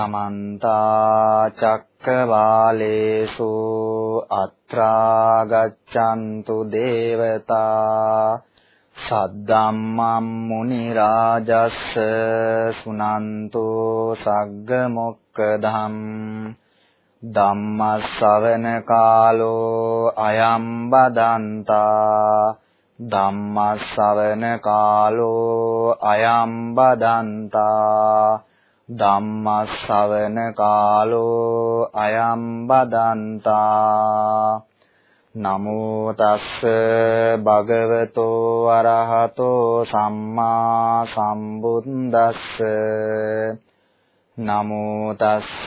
සමන්ත චක්කවාලේසු අත්‍රා ගච්ඡන්තු දේවතා සද්දම්මම් මුනි රාජස්ස සුනන්තු සග්ග මොක්කදම් ධම්මස්සවන කාලෝ අයම් බදන්තා ධම්මස්සවන කාලෝ අයම් බදන්තා ධම්මස්සවන කාලෝ අයම් බදන්තා නමෝ තස්ස භගවතෝ අරහතෝ සම්මා සම්බුද්දස්ස නමෝ තස්ස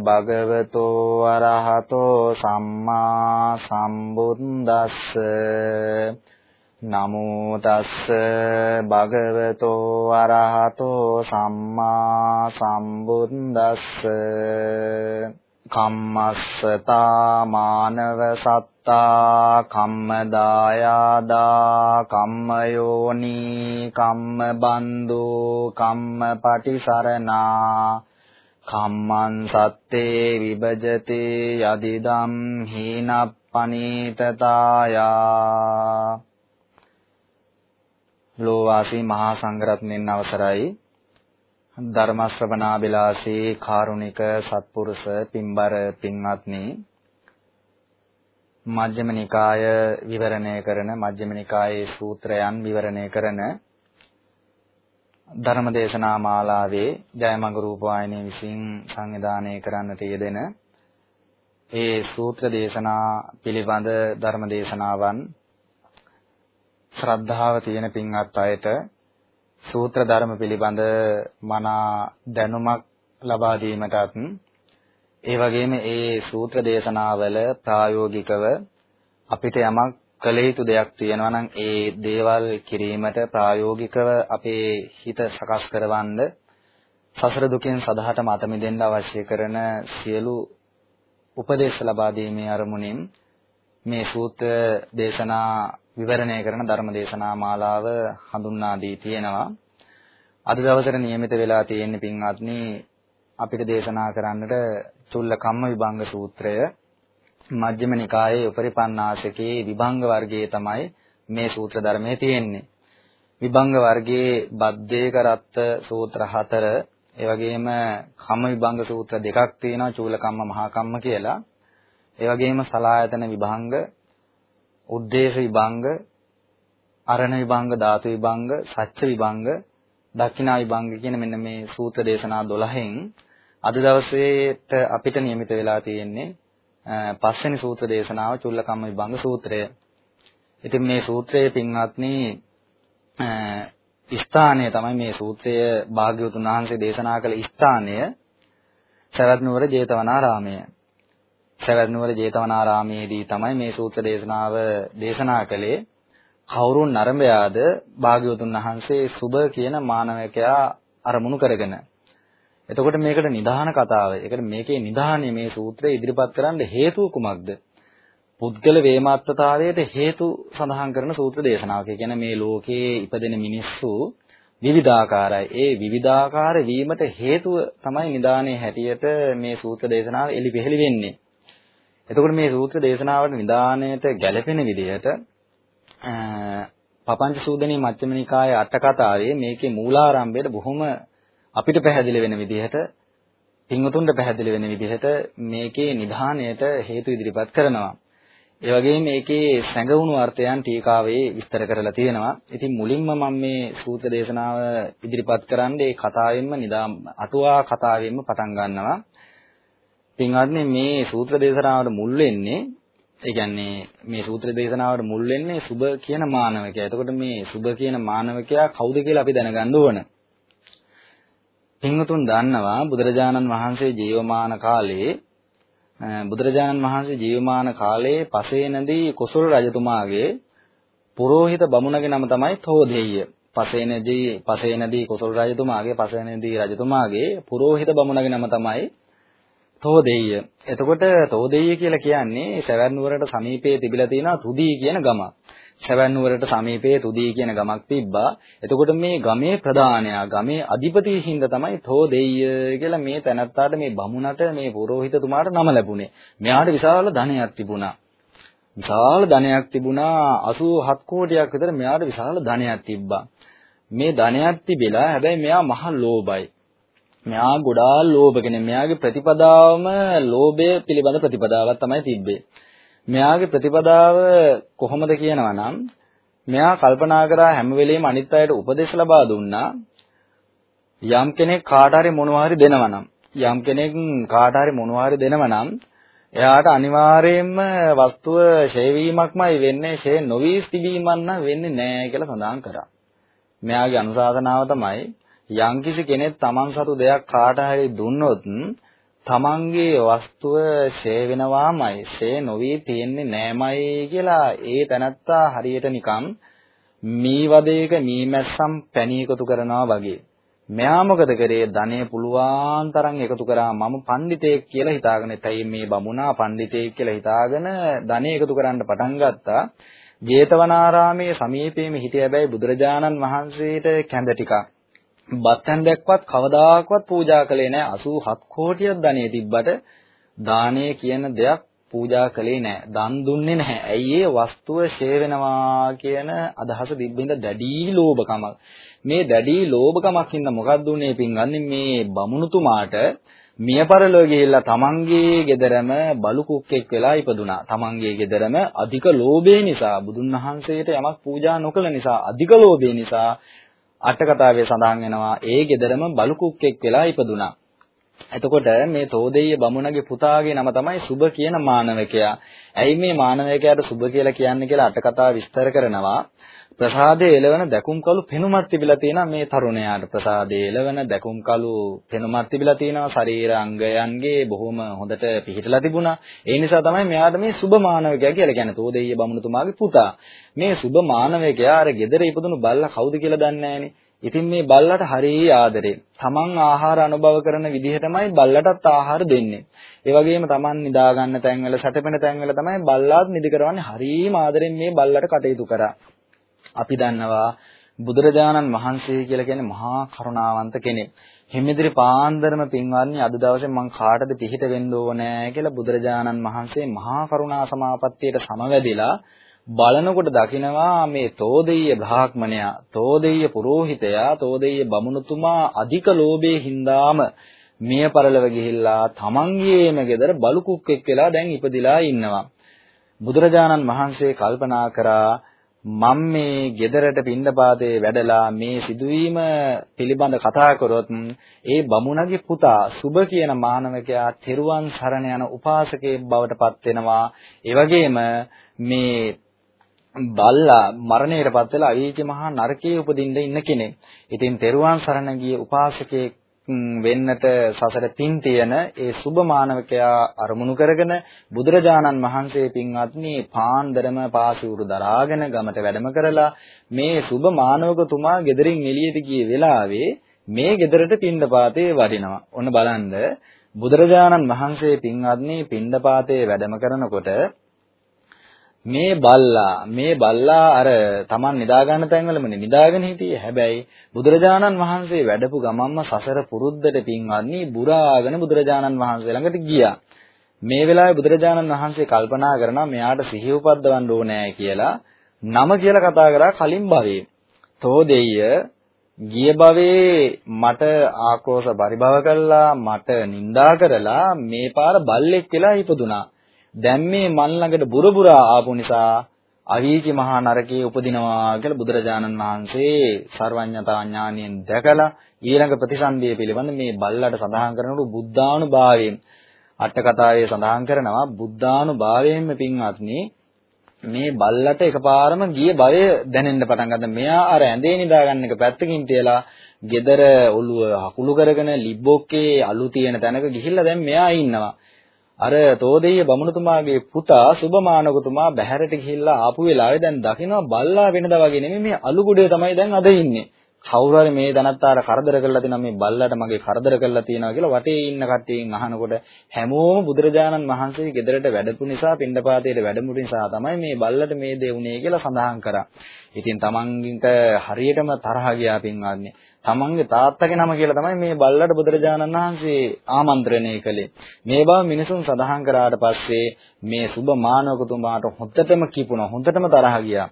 භගවතෝ අරහතෝ සම්මා සම්බුද්දස්ස නමෝ තස්ස භගවතෝ අරහතෝ සම්මා සම්බුද්දස්ස කම්මස්සතා මානව සත්තා කම්මදායාදා කම්මයෝනි කම්මබන්දු කම්මපටිසරණා කම්මං සත්තේ විභජතේ යදිදම් හීනප්පනීතතායා ලෝවාසී මහා සංඝරත්නයන් අවසරයි. ධර්ම ශ්‍රවණාබිලාසී කාරුණික සත්පුරුෂ පින්බර පින්වත්නි. මජ්ක්‍ධිම නිකාය විවරණය කරන මජ්ක්‍ධිම නිකායේ සූත්‍රයන් විවරණය කරන ධර්මදේශනා මාලාවේ ජයමඟ රූපවාහිනිය විසින් සංවිධානය කරන්නට යෙදෙන ඒ සූත්‍ර දේශනා පිළිබඳ ධර්ම දේශනාවන් ශ්‍රද්ධාව තියෙන පින්වත් අයට සූත්‍ර ධර්ම පිළිබඳ මනා දැනුමක් ලබා දීමටත් ඒ වගේම ඒ සූත්‍ර දේශනාවල ප්‍රායෝගිකව අපිට යමක් කළ යුතු දෙයක් තියෙනවා නම් ඒ දේවල් කිරීමට ප්‍රායෝගිකව අපේ හිත සකස් කරවන්න සසර දුකෙන් සදහට මත මිදෙන්න අවශ්‍ය කරන සියලු උපදේශ ලබා දීමේ අරමුණින් මේ සූත්‍ර දේශනා විවරණය කරන ධර්ම දේශනා මාලාව හඳුන්වා දී තියෙනවා. අද දවසට નિયમિત වෙලා තියෙන පින්වත්නි අපිට දේශනා කරන්නට චුල්ල කම්ම විභංග සූත්‍රය මජ්ක්‍ධිම නිකායේ උපරිපන්නාසකේ විභංග වර්ගයේ තමයි මේ සූත්‍ර ධර්මයේ තියෙන්නේ. විභංග වර්ගයේ බද්දේක රත්ත සූත්‍ර හතර ඒ වගේම කම්ම විභංග සූත්‍ර දෙකක් තියෙනවා චූල කම්ම මහා කම්ම කියලා. ඒ වගේම සලායතන විභංග උද්දේශ විභංග, අරණ විභංග, ධාතු විභංග, සත්‍ය විභංග, දක්ෂිනා විභංග කියන මෙන්න මේ සූත්‍ර දේශනා 12න් අද දවසේට අපිට නියමිත වෙලා තියෙන්නේ පස්වෙනි සූත්‍ර දේශනාව චුල්ලකම්ම විභංග සූත්‍රය. ඉතින් මේ සූත්‍රයේ පින්වත්නි ස්ථානය තමයි මේ සූත්‍රය භාග්‍යවතුන් වහන්සේ දේශනා කළ ස්ථානය සවැත් නුවර ජේතවනාරාමය. සවැත් නුවර ජේතවනාරාමයේදී තමයි මේ සූත්‍ර දේශනාව දේශනා කළේ. කවුරුන් නරඹයාද භාග්‍යවතුන් වහන්සේ සුබ කියන මානවකයා අරමුණු කරගෙන. එතකොට මේකට නිධාන කතාව. ඒකට මේකේ නිධානය මේ සූත්‍රය ඉදිරිපත් කරන්න හේතුව කුමක්ද? පුද්ගල වේමාත්මතාවයට හේතු සඳහන් කරන සූත්‍ර දෙශනාවක. ඒ කියන්නේ මේ ලෝකයේ ඉපදෙන මිනිස්සු විවිධාකාරයි. ඒ විවිධාකාර වීමට හේතුව තමයි නිදානේ හැටියට මේ සූත්‍ර දේශනාව එලි පෙහෙලි වෙන්නේ. එතකොට මේ සූත්‍ර දේශනාවට නිදාණයට ගැළපෙන විදිහට පපංච සූදනී මච්චම නිකායේ අට කතාවේ මේකේ මූලාරම්භයට බොහොම අපිට පැහැදිලි වෙන විදිහට පින්වතුන්ට පැහැදිලි වෙන විදිහට මේකේ නිධානයට හේතු ඉදිරිපත් කරනවා. ඒ වගේම මේකේ සැඟවුණු අර්ථයන් ටීකාවේ විස්තර කරලා තියෙනවා. ඉතින් මුලින්ම මම මේ සූත්‍ර දේශනාව ඉදිරිපත් කරන්නේ කතාවෙන්ම නිදා අටුවා කතාවෙන්ම පටන් ගන්නවා. පින්වත්නි මේ සූත්‍ර දේශනාවට මුල් වෙන්නේ ඒ කියන්නේ මේ සූත්‍ර දේශනාවට මුල් වෙන්නේ සුබ කියන මානවකයා. එතකොට මේ සුබ කියන මානවකයා කවුද කියලා අපි දැනගන්න ඕන. පින්වතුන් දන්නවා බුදුරජාණන් වහන්සේ ජීවමාන කාලේ බුදුරජාණන් වහන්සේ ජීවමාන කාලේ පසේනදී කුසල රජතුමාගේ පුරෝහිත බමුණගේ නම තමයි තෝදෙය්‍ය. පසේනදී පසේනදී කුසල රජතුමාගේ පසේනදී රජතුමාගේ පුරෝහිත බමුණගේ නම තමයි තෝදෙය්‍ය. එතකොට තෝදෙය්‍ය කියලා කියන්නේ සවැන් නුවරට සමීපයේ තිබිලා තියෙන තුදී කියන ගම. සවැන් නුවරට සමීපයේ තුදී කියන ගමක් තිබ්බා. එතකොට මේ ගමේ ප්‍රධානයා, ගමේ අධිපති හින්දා තමයි තෝදෙය්‍ය කියලා මේ තැනත්තාට මේ බමුණට මේ පුරোহিতතුමාට නම ලැබුණේ. මෙයාට විශාල ධනයක් තිබුණා. විශාල ධනයක් තිබුණා 87 කෝටියක් විතර මෙයාට විශාල ධනයක් තිබ්බා. මේ ධනයක් තිබිලා හැබැයි මෙයා මහ ලෝභයි. මෙයා ගොඩාක් ලෝභ කෙනෙක්. මෙයාගේ ප්‍රතිපදාවම ලෝභය පිළිබඳ ප්‍රතිපදාවක් තමයි තිබ්බේ. මෙයාගේ ප්‍රතිපදාව කොහොමද කියනවා නම් මෙයා කල්පනා කරා හැම වෙලෙම අනිත් අයට උපදෙස් ලබා දුන්නා යම් කෙනෙක් කාට හරි මොනවා හරි දෙනවා නම් යම් කෙනෙක් කාට හරි මොනවා හරි දෙනවා නම් එයාට අනිවාර්යයෙන්ම වස්තුව ෂේ වීමක්මයි වෙන්නේ ෂේ නොවි තිබීමක් නම් වෙන්නේ නැහැ කියලා සඳහන් කරා. මෙයාගේ අනුශාසනාව තමයි යම්කිසි කෙනෙක් Taman සතු දෙයක් කාට හරි දුන්නොත් තමන්ගේ වස්තුව ෂේ වෙනවාමයි ෂේ නොවි තියෙන්නේ නෑමයි කියලා ඒ තැනත්තා හරියට නිකන් මී වදයක මී මැස්සම් පැණි එකතු කරනවා වගේ. මෙයා මොකද කරේ? ධනෙ පුළුවන් තරම් එකතු කරා මම පඬිතෙක් කියලා හිතාගෙන තයි මේ බමුණා පඬිතෙක් කියලා හිතාගෙන ධනෙ එකතු කරන්න පටන් ගත්තා? ජේතවනාරාමයේ සමීපයේම හිටිය හැබැයි බුදුරජාණන් වහන්සේට කැඳ ටිකක් බත්තන් දැක්වත් කවදාකවත් පූජා කළේ නැහැ 87 කෝටියක් ධනෙ තිබ්බට දානය කියන දෙයක් පූජා කළේ නැහැ. දන් දුන්නේ නැහැ. ඇයි ඒ වස්තුව ෂේ වෙනවා කියන අදහස තිබ්බින්ද දැඩි ලෝභකමක්. මේ දැඩි ලෝභකමක් හින්දා මොකක්ද උනේ පින්වන්නේ මේ බමුණුතුමාට මියපරලෝ ගිහිල්ලා තමන්ගේ ගෙදරම බලු කුක්කෙක් වෙලා ඉපදුනා. තමන්ගේ ගෙදරම අධික ලෝභය නිසා බුදුන් වහන්සේට යමක් පූජා නොකළ නිසා අධික ලෝභය නිසා අට කතාවේ සඳහන් වෙනවා ඒ ගෙදරම බලු කුක්කෙක් වෙලා ඉපදුනා. එතකොට මේ තෝදෙය බමුණගේ පුතාගේ නම තමයි සුබ කියන මානවකයා. ඇයි මේ මානවකයාට සුබ කියලා කියන්නේ කියලා අට කතාව විස්තර කරනවා. ප්‍රසාදයේ එළවන දැකුම් කළු පෙනුමක් තිබිලා තියෙනවා මේ තරුණයාට. ප්‍රසාදයේ එළවන දැකුම් කළු පෙනුමක් තිබිලා තියෙනවා. ශරීර අංගයන්ගේ බොහොම හොඳට පිහිටලා තිබුණා. ඒ නිසා තමයි මෙයාට මේ සුබ මානවකයා කියලා කියන්නේ. තෝදෙය්‍ය බමුණුතුමාගේ පුතා. මේ සුබ මානවකයා අර ගෙදර ඉපදුණු බල්ලා කවුද කියලා දන්නේ ඉතින් මේ බල්ලට හරිය ආදරේ. තමන් ආහාර අනුභව කරන විදිහටමයි බල්ලටත් ආහාර දෙන්නේ. ඒ වගේම තමන් නිදා ගන්න තැන්වල සැතපෙන තැන්වල තමයි බල්ලාත් නිදි කරවන්නේ. හරියම ආදරෙන් මේ බල්ලට කටයුතු කරා. අපි දන්නවා බුදුරජාණන් වහන්සේ කියලා කියන්නේ මහා කරුණාවන්ත කෙනෙක්. හිමිදිරි පාන්දරම පින්වත්නි අද දවසේ මං කාටද පිහිට වෙන්න ඕනේ කියලා බුදුරජාණන් වහන්සේ මහා කරුණා සමාපත්තියට සමවැදිලා බලනකොට දකිනවා මේ තෝදෙය්‍ය බ්‍රාහ්මණයා, තෝදෙය්‍ය පුරෝහිතයා, තෝදෙය්‍ය බමුණුතුමා අධික ලෝභයේ හින්දාම මිය පරලව ගිහිල්ලා තමන්ගේම ගෙදර බලු කුක්කෙක් වෙලා දැන් ඉපදිලා ඉන්නවා. බුදුරජාණන් වහන්සේ කල්පනා කරා මම මේ ගෙදරට පින්නපාතේ වැඩලා මේ සිදුවීම පිළිබඳ කතා කරොත් ඒ බමුණගේ පුතා සුබ කියන මානවකයා තෙරුවන් සරණ යන උපාසකයෙක් බවට පත් වෙනවා ඒ වගේම මේ බල්ලා මරණයටපත් වෙලා අවීච මහා නරකයේ උපදින්න ඉන්න කෙනෙක්. ඉතින් තෙරුවන් සරණ ගිය උපාසකයෙක් වෙන්නට සසර පින් තියෙන ඒ සුබ මානවකයා අරමුණු කරගෙන බුදුරජාණන් වහන්සේ පින්වත්නි පාන්දරම පාසිවුරු දරාගෙන ගමට වැඩම කරලා මේ සුබ මානවකතුමා ගෙදරින් එළියට ගිය වෙලාවේ මේ ගෙදරට පින්ඩපාතේ වඩිනවා. ඔන්න බලන්න බුදුරජාණන් වහන්සේ පින්වත්නි පින්ඩපාතේ වැඩම කරනකොට මේ බල්ලා මේ බල්ලා අර Taman නිදා ගන්න තැන්වලමනේ නිදාගෙන හිටියේ. හැබැයි බුදුරජාණන් වහන්සේ වැඩපු ගමන්ම සසර පුරුද්දට පින්වත්නි බුරාගෙන බුදුරජාණන් වහන්සේ ළඟට ගියා. මේ වෙලාවේ බුදුරජාණන් වහන්සේ කල්පනා කරනවා මෙයාට සිහිය උපද්දවන්න ඕනේ කියලා නම කියලා කතා කරා කලින් භවයේ. තෝදෙය්‍ය ගිය භවයේ මට ආක්‍රෝෂ පරිභව කළා මට නිඳා කරලා මේ පාර බල්ලෙක් වෙලා ඉපදුනා. දැන් මේ මන් ළඟට බුරබුරා ආපු නිසා අවීචි මහා නරකයේ උපදිනවා කියලා බුදුරජාණන් වහන්සේ සර්වඥතා ඥානියෙන් දැකලා ඊළඟ ප්‍රතිසන්දිය පිළිබඳ මේ බල්ලට සඳහන් කරනකොට බුද්ධානුභාවයෙන් අට කතාවේ සඳහන් කරනවා බුද්ධානුභාවයෙන්ම පින්වත්නි මේ බල්ලට එකපාරම ගිය බය දැනෙන්න පටන් ගත්තා. මෙයා අර ඇඳේ නිදාගන්න එක පැත්තකින් තියලා gedara ඔළුව හකුළු කරගෙන ලිබ්බොක්කේ අලු තියෙන තැනක ගිහිල්ලා දැන් මෙයා ඉන්නවා. අර තෝදෙය බමුණුතුමාගේ පුතා සුබමානකතුමා බැහැරට ගිහිල්ලා ආපු වෙලාවේ දැන් දකිනවා බල්ලා වෙනදා වගේ නෙමෙයි මේ අලුගුඩේ තමයි දැන් අද ඉන්නේ. කවුරු හරි මේ දනත්තාට කරදර කරලා තියෙනවා මේ බල්ලට මගේ කරදර කරලා තියෙනවා කියලා වටේ ඉන්න කට්ටියෙන් අහනකොට හැමෝම බුදුරජාණන් වහන්සේ ගෙදරට වැඩපු නිසා පින්ඩපාතයට වැඩමු නිසා තමයි මේ බල්ලට මේ දේ උනේ කියලා සඳහන් කරා. ඉතින් තමන්ගින්ට හරියටම තරහ ගියා පින්වත්නි. තමන්ගේ තාත්තගේ නම කියලා තමයි මේ බල්ලට බුදුරජාණන් වහන්සේ ආමන්ත්‍රණය කළේ. මේ බව මිනිසුන් සඳහන් කරාට පස්සේ මේ සුබ මානවකතුමාට හොඳටම කිපුණා. හොඳටම තරහ ගියා.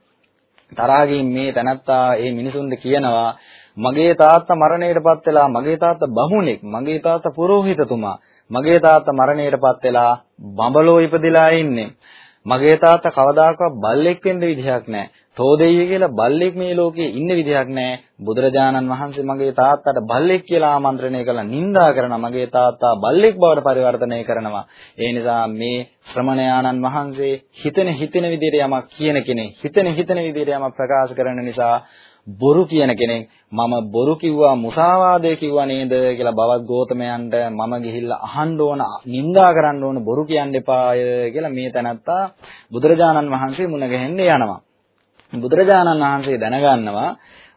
තරහකින් මේ තනත්තා ඒ මිනිසුන්ට කියනවා මගේ තාත්තා මරණයටපත් වෙලා මගේ තාත්තා බමුණෙක් මගේ තාත්තා පුරෝහිතතුමා මගේ තාත්තා මරණයටපත් වෙලා බඹලෝ ඉපදිලා ඉන්නේ මගේ තාත්තා කවදාකවත් බල්ලෙක් වෙන්න විදිහක් නැහැ තෝදෙయ్య කියලා බල්ලෙක් මේ ලෝකේ ඉන්න විදිහක් නැහැ. බුදුරජාණන් වහන්සේ මගේ තාත්තට බල්ලෙක් කියලා ආමන්ත්‍රණය කළා නිඳා කරනවා. මගේ තාත්තා බල්ලෙක් බවට පරිවර්තනය කරනවා. ඒ නිසා මේ ශ්‍රමණයාණන් වහන්සේ හිතෙන හිතෙන විදිහට යමක් කියන කෙනෙක්, හිතෙන හිතෙන විදිහට යමක් ප්‍රකාශ කරන නිසා බොරු කියන කෙනෙක් මම බොරු කිව්වා මුසාවාදය කිව්වා නේද කියලා බවත් ගෝතමයන්ට මම ගිහිල්ලා අහන්න ඕන නිඳා කරන්න ඕන බොරු කියන්න එපාය කියලා මේ තැනත්තා බුදුරජාණන් වහන්සේ මුණ ගැහෙන්න යනවා බුදුරජාණන් වහන්සේ දැනගන්නවා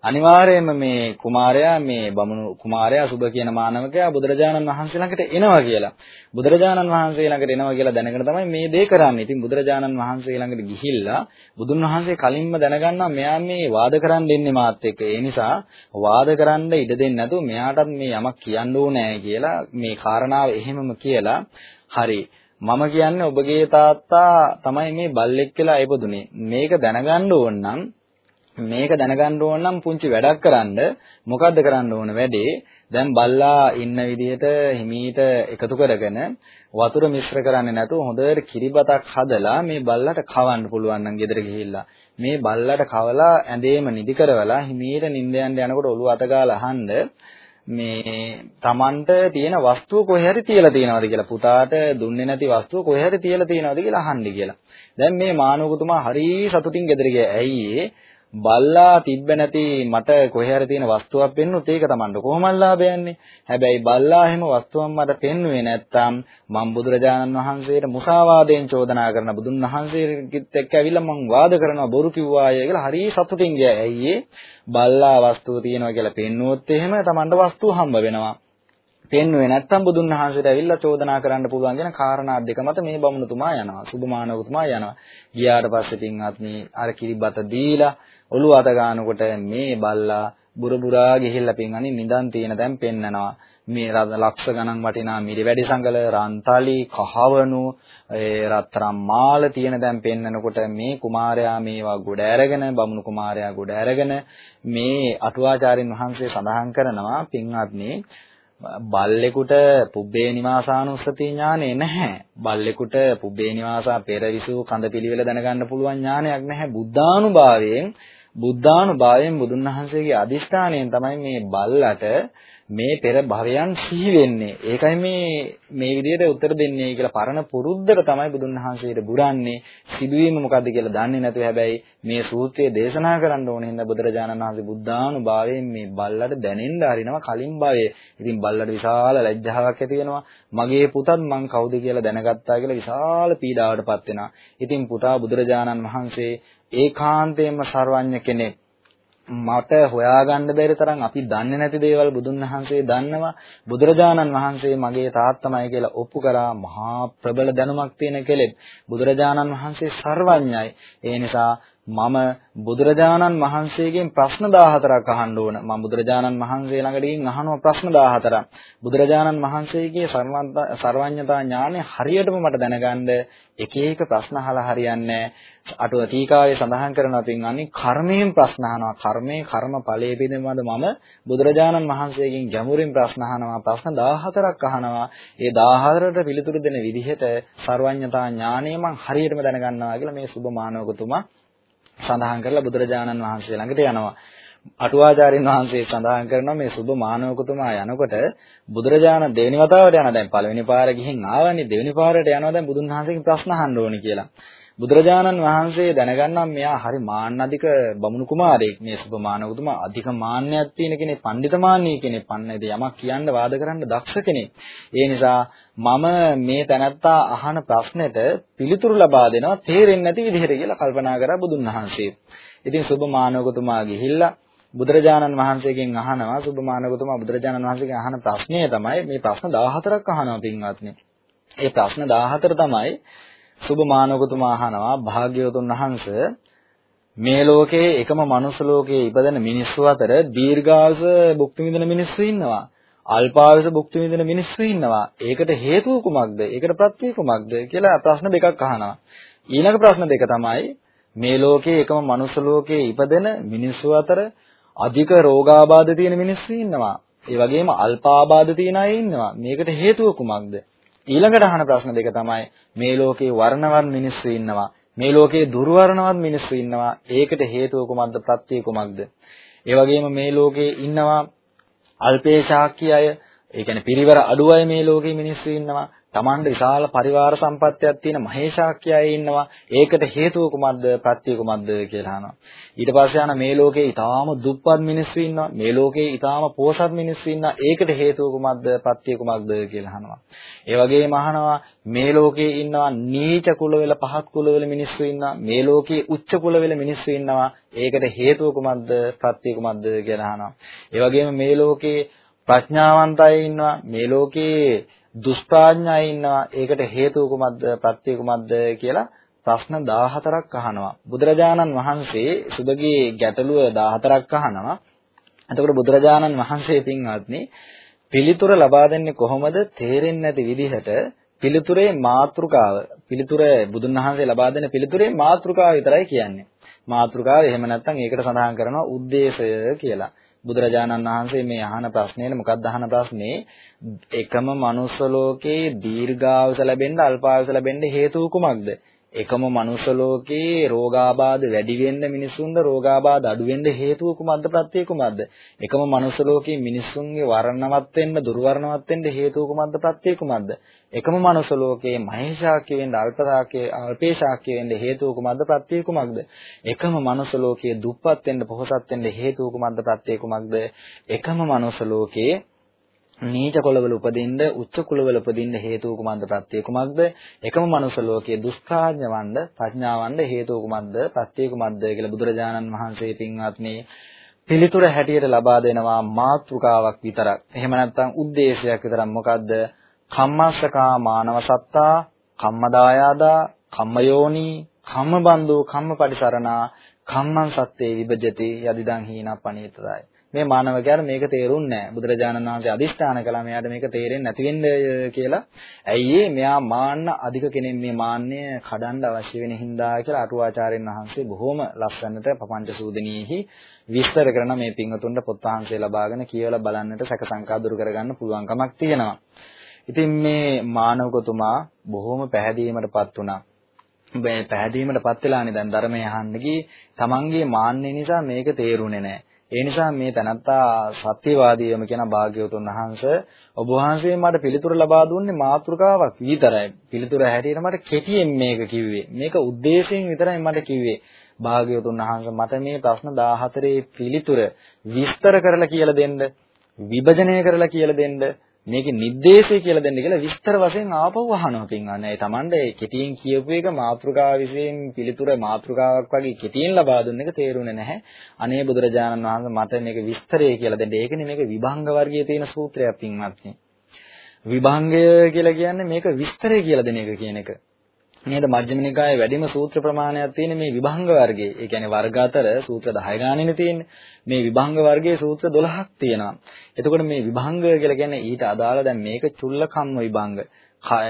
අනිවාර්යයෙන්ම මේ කුමාරයා මේ බමුණු කුමාරයා සුබ කියන මානවකයා බුදුරජාණන් වහන්සේ ළඟට එනවා කියලා. බුදුරජාණන් වහන්සේ ළඟට එනවා කියලා දැනගෙන තමයි මේ දේ කරන්නේ. ඉතින් බුදුරජාණන් වහන්සේ ළඟට ගිහිල්ලා බුදුන් වහන්සේ කලින්ම දැනගන්නවා මෙයා මේ වාද කරන්න ඉන්නේ මාත් එක්ක. ඒ නිසා වාද කරන්න ඉඩ දෙන්නේ නැතුව මෙයාටත් මේ යමක් කියන්න ඕනේ කියලා මේ කාරණාව එහෙමම කියලා හරි මම කියන්නේ ඔබගේ තාත්තා තමයි මේ බල්ලෙක් කියලා ඉපදුනේ. මේක දැනගන්න ඕන නම් මේක දැනගන්න ඕන නම් පුංචි වැඩක් කරන්න මොකද්ද කරන්න ඕන වැඩේ? දැන් බල්ලා ඉන්න විදිහට හිමීට එකතු කරගෙන වතුර මිශ්‍ර කරන්නේ නැතුව හොඳට කිරිබතක් හදලා මේ බල්ලට කවන්න පුළුවන් නම් ගෙදර ගිහිල්ලා මේ බල්ලට කවලා ඇඳේම නිදි කරවලා හිමීට නිින්ද යන්න යනකොට ඔළුව අත ගාලා අහන්න මේ Tamanට තියෙන වස්තුව කොහේ හරි තියලා තියෙනවද කියලා පුතාට දුන්නේ නැති වස්තුව කොහේ හරි තියලා තියෙනවද කියලා අහන්නේ කියලා. දැන් මේ මානවකතුමා හරි සතුටින් ගෙදර ගියා. ඇයි බල්ලා තිබ්බ නැති මට කොහේ හරි තියෙන වස්තුවක් පෙන්නුත් ඒක Tamanට කොහොමද ලාභයන්නේ? හැබැයි බල්ලා එහෙම වස්තුවක් මට පෙන්නුවේ නැත්තම් මම බුදුරජාණන් වහන්සේට මුසාවාදයෙන් චෝදනා කරන බුදුන් වහන්සේගෙත් එක්ක ඇවිල්ලා මං වාද කරනවා බොරු කිව්වාය කියලා හරි සතුටින් ගියා. ඇයි බල්ලා වස්තුව තියෙනවා කියලා පෙන්නුවොත් එහෙම Tamanට වස්තුව හම්බ වෙනවා. පෙන්වුවේ නැත්තම් බුදුන් වහන්සේට ඇවිල්ලා චෝදනා කරන්න පුළුවන් කියන කාරණා දෙක මත මේ බමුණුතුමා යනවා. සුභමානවතුමා යනවා. ගියාට පස්සේ පින්වත්නි අර කිරිබත දීලා ඔළුව අත ගන්නකොට මේ බල්ලා බුරබුරා ගිහිල්ලා පින් අනින් නිදන් තියෙන තැන් පෙන්නනවා. මේ ලක්ෂ ගණන් වටිනා මිරි වැඩි සංගල රන්තලි කහවණු ඒ රත්තරන් මාල තියෙන දැන් පෙන්නකොට මේ කුමාරයා මේවා ගොඩ ඇරගෙන බමුණු කුමාරයා ගොඩ ඇරගෙන මේ අටුවාචාරින් වහන්සේ සඳහන් කරනවා පින්වත්නි බල්ලෙකුට පුබ්බේ නිවාසානුස්සති ඥානෙ නැහැ. බල්ලෙකුට පුබ්බේ නිවාසා පෙරවිසු කඳ පිළිවෙල දැනගන්න පුළුවන් ඥානයක් නැහැ. බුද්ධානුභාවයෙන් බුද්ධානුභාවයෙන් බුදුන් වහන්සේගේ අදිෂ්ඨානයෙන් තමයි මේ බල්ලට මේ පෙර භවයන් සිහි වෙන්නේ. ඒකයි මේ මේ විදිහට උත්තර දෙන්නේ කියලා පරණ පුරුද්දට තමයි බුදුන් වහන්සේට බුරන්නේ. සිදුවීම මොකද්ද කියලා දන්නේ නැතුව හැබැයි මේ සූත්‍රයේ දේශනා කරන්න ඕනේ හින්දා බුදුරජාණන් වහන්සේ බුද්ධානුභාවයෙන් මේ බල්ලට දැනෙන්න හරිනවා කලින් භවයේ. ඉතින් බල්ලට විශාල ලැජ්ජාවක් ඇති වෙනවා. මගේ පුතත් මං කවුද කියලා දැනගත්තා කියලා විශාල පීඩාවටපත් වෙනවා. ඉතින් පුතා බුදුරජාණන් වහන්සේ ඒකාන්තයෙන්ම සර්වඥ කෙනෙක්. මට හොයාගන්න බැරි තරම් අපි දන්නේ නැති දේවල් බුදුන් වහන්සේ දන්නවා. බුදුරජාණන් වහන්සේ මගේ තාත්තමයි කියලා ඔප්පු කරා මහා ප්‍රබල දැනුමක් තියෙන කෙලෙත් බුදුරජාණන් වහන්සේ සර්වඥයි. ඒ නිසා මම බුදුරජාණන් වහන්සේගෙන් ප්‍රශ්න 14ක් අහන්න ඕන. මම බුදුරජාණන් වහන්සේ ළඟට ගිහින් අහනවා ප්‍රශ්න 14ක්. බුදුරජාණන් වහන්සේගේ සර්වඥතා ඥානය හරියටම මට දැනගන්න එක එක ප්‍රශ්න අහලා හරියන්නේ අටුව ටීකාවේ සඳහන් කරනවා පින්වන්නේ කර්මයෙන් ප්‍රශ්න අහනවා. කර්මයේ කර්ම ඵලයේ පිළිබඳ මම බුදුරජාණන් වහන්සේගෙන් ගැඹුරින් ප්‍රශ්න අහනවා. ප්‍රශ්න 14ක් අහනවා. ඒ 14ට පිළිතුරු දෙන විදිහට සර්වඥතා ඥානය මම හරියටම දැනගන්නවා කියලා මේ සුබ මානවකතුමා සඳහන් කරලා බුදුරජාණන් වහන්සේ ළඟට යනවා. අටුවාචාරින් වහන්සේ සඳහන් කරනවා මේ සුබ මානවකතුමා යනකොට බුදුරජාණන් දෙවෙනි වතාවට යන දැන් පළවෙනි පාර ගිහින් ආවනේ දෙවෙනි පාරට යනවා දැන් බුදුන් වහන්සේගෙන් ප්‍රශ්න අහන්න ඕනේ කියලා. බුදුරජාණන් වහන්සේ දැනගන්නවා මෙයා හරි මාන්න අධික බමුණු කුමාරයෙක්. මේ සුභමානවතුමා අධික මාන්නයක් තියෙන කෙනෙක් පඬිතමානී කෙනෙක් පන්නේද යමක් කියන්න වාද කරන්න දක්ෂ කෙනෙක්. ඒ නිසා මම මේ තැනත්තා අහන ප්‍රශ්නෙට පිළිතුරු ලබා දෙනවා තේරෙන්නේ නැති විදිහට කියලා කල්පනා කරා බුදුන් වහන්සේ. ඉතින් සුභමානවතුමා ගිහිල්ලා බුදුරජාණන් වහන්සේගෙන් අහනවා. සුබමානගතුමා බුදුරජාණන් වහන්සේගෙන් අහන ප්‍රශ්නය තමයි මේ ප්‍රශ්න 14ක් අහනවා පින්වත්නි. ඒ ප්‍රශ්න 14 තමයි සුබමානගතුමා අහනවා භාග්‍යවතුන් වහන්සේ මේ ලෝකයේ එකම මනුස්ස ලෝකයේ ඉපදෙන මිනිස්සු අතර දීර්ඝාස භුක්ති විඳින මිනිස්සු ඉන්නවා. අල්පායස භුක්ති විඳින මිනිස්සු ඉන්නවා. ඒකට හේතුව කුමක්ද? ඒකට ප්‍රත්‍ය කුමක්ද කියලා ප්‍රශ්න දෙකක් අහනවා. ඊළඟ ප්‍රශ්න දෙක තමයි මේ ලෝකයේ එකම මනුස්ස ලෝකයේ ඉපදෙන මිනිස්සු අතර අධික රෝගාබාධ තියෙන මිනිස්සු ඉන්නවා. ඒ වගේම අල්පාබාධ තියෙන අය ඉන්නවා. මේකට හේතුව කුමක්ද? ඊළඟට අහන ප්‍රශ්න දෙක තමයි මේ ලෝකේ වර්ණවත් මිනිස්සු ඉන්නවා. මේ ලෝකේ දුර්වර්ණවත් මිනිස්සු ඉන්නවා. ඒකට හේතුව කුමක්ද? ප්‍රත්‍ය කුමක්ද? ඒ වගේම මේ ලෝකේ ඉන්නවා අල්පේශාක්‍ය අය, ඒ කියන්නේ පිරිවර අඩු අය මේ ලෝකේ මිනිස්සු ඉන්නවා. Tamand විශාල පරිවාර සම්පත්තියක් තියෙන මහේශාක්‍ය අය ඉන්නවා. ඒකට හේතුව කුමක්ද? ප්‍රත්‍ය කුමක්ද කියලා අහනවා. ඊට පස්සේ අහන මේ ලෝකේ ඊටාම දුප්පත් මිනිස්සු ඉන්නවා. මේ ලෝකේ ඊටාම පෝසත් මිනිස්සු ඉන්නවා. ඒකට හේතුව කුමක්ද? ප්‍රත්‍ය කුමක්ද කියලා අහනවා. ඒ වගේම අහනවා මේ ලෝකේ ඉන්නවා නීච කුල වල පහත් කුල වල මිනිස්සු ඉන්නවා. මේ ලෝකේ උච්ච කුල වල මිනිස්සු ඉන්නවා. ඒකට හේතුව කුමක්ද? ප්‍රත්‍ය කුමක්ද කියලා අහනවා. ඒ වගේම මේ ලෝකේ ප්‍රඥාවන්ත අය ඉන්නවා. මේ ලෝකේ දුෂ්ප්‍රඥා ඉන්නවා. ඒකට හේතුව කුමක්ද? ප්‍රත්‍ය කුමක්ද කියලා ප්‍රශ්න 14ක් අහනවා. බුදුරජාණන් වහන්සේ සුභගේ ගැටලුව 14ක් අහනවා. එතකොට බුදුරජාණන් වහන්සේ පින්වත්නි පිළිතුර ලබා දෙන්නේ කොහොමද තේරෙන්නේ නැති විදිහට පිළිතුරේ මාතෘකාව පිළිතුර බුදුන් වහන්සේ ලබා දෙන පිළිතුරේ මාතෘකාව විතරයි කියන්නේ මාතෘකාව එහෙම නැත්නම් ඒකට සඳහන් කරනවා ಉದ್ದೇಶය කියලා බුදුරජාණන් වහන්සේ මේ අහන ප්‍රශ්නේනේ මොකක්ද අහන ප්‍රශ්නේ? එකම මනුස්ස ලෝකේ දීර්ඝායුෂ ලැබෙන්න අල්පායුෂ ලැබෙන්න හේතුව කුමක්ද? එකම මනුස්ස ලෝකේ රෝගාබාධ වැඩි වෙන්න මිනිසුන්ද රෝගාබාධ අඩු වෙන්න හේතුව කුමක්ද ප්‍රත්‍ය කුමක්ද? එකම මනුස්ස ලෝකේ මිනිසුන්ගේ වර්ණවත් වෙන්න දුර්වර්ණවත් වෙන්න හේතුව කුමක්ද ප්‍රත්‍ය කුමක්ද? එකම මනුස්ස ලෝකේ මහේශාක්‍ය වෙන්න අල්පසාක්‍ය අල්පේශාක්‍ය වෙන්න හේතුව කුමක්ද ප්‍රත්‍ය කුමක්ද? එකම මනුස්ස ලෝකයේ දුප්පත් වෙන්න පොහොසත් වෙන්න හේතුව කුමක්ද ප්‍රත්‍ය කුමක්ද? එකම මනුස්ස ලෝකයේ නීච කුලවල උපදින්න උච්ච කුලවල උපදින්න හේතුව කුමක්ද? ප්‍රත්‍ය කුමක්ද? එකම මනුස්ස ලෝකයේ දුෂ්කාඥවණ්ඩ ප්‍රඥාවණ්ඩ හේතුව කුමක්ද? ප්‍රත්‍ය කුමක්ද කියලා බුදුරජාණන් වහන්සේ පින්වත්නි පිළිතුර හැටියට ලබා දෙනවා මාත්‍රිකාවක් විතරක්. එහෙම නැත්නම් ಉದ್ದೇಶයක් විතරක්. මොකද්ද? කම්මස්සකා මානව සත්තා කම්මදායාදා කම්මයෝනි කම්මබන්දෝ කම්මපටිසරණා කම්මං සත්තේ විභජති යදිදං හීනපනීතදායි මේ මානවකයාට මේක තේරුන්නේ නැහැ. බුදුරජාණන් වහන්සේ අදිෂ්ඨාන කළා මෙයාට මේක තේරෙන්නේ නැති වෙන්නේ කියලා. ඇයි මෙයා මාන්න අධික කෙනෙක් මේ මාන්නය කඩන්න අවශ්‍ය වෙන හින්දා කියලා අටුවාචාර්යන් වහන්සේ බොහොම ලස්සනට පపంచ සූදනීහි විස්තර කරන මේ පින්වතුන්ට පොත් වහන්සේ ලබාගෙන කියවලා බලන්නට සැක සංකා දුරු කරගන්න පුළුවන්කමක් තියෙනවා. ඉතින් මේ මානවකතුමා බොහොම පැහැදීමටපත් වුණා. මේ පැහැදීමටපත් වෙලානේ දැන් ධර්මය අහන්න ගියේ තමන්ගේ මාන්නේ නිසා මේක තේරුනේ නැහැ. ඒ නිසා මේ තනත්තා සත්‍යවාදීවම කියන භාග්‍යවතුන් වහන්සේ ඔබ වහන්සේ මට පිළිතුරු ලබා දුන්නේ මාතෘකාවක් විතරයි. පිළිතුර හැටියට මට කෙටියෙන් මේක කිව්වේ. මේක ಉದ್ದೇಶයෙන් විතරයි මට කිව්වේ. භාග්‍යවතුන් වහන්සේ මට මේ ප්‍රශ්න 14 පිළිතුර විස්තර කරලා කියලා දෙන්න, විභජනය කරලා කියලා දෙන්න මේකේ නිर्देशය කියලා දෙන්න කියලා විස්තර වශයෙන් ආපහු අහනවා පින්වන්නේ. ඒ Tamande ඒ කෙටියෙන් කියපු එක මාතෘකාව විශේෂයෙන් පිළිතුර මාතෘකාවක් වගේ කෙටියෙන් ලබා දුන්න එක තේරුණේ නැහැ. අනේ බුදුරජාණන් වහන්සේ මට මේක විස්තරය කියලා දෙන්න. ඒකනේ මේක විභංග වර්ගයේ තියෙන සූත්‍රයක් පින්වත්නි. විභංගය කියලා කියන්නේ මේක විස්තරය කියලා දෙන එක කියන එක. නේද මජ්ක්‍ධිම නිකායේ වැඩිම සූත්‍ර ප්‍රමාණයක් තියෙන මේ විභංග වර්ගයේ. ඒ කියන්නේ වර්ග අතර සූත්‍ර 10 ගානෙනේ තියෙන්නේ. මේ විභංග වර්ගයේ සූත්‍ර 12ක් තියෙනවා. එතකොට මේ විභංග කියලා කියන්නේ ඊට අදාළ දැන් මේක චුල්ල කම්ම විභංග,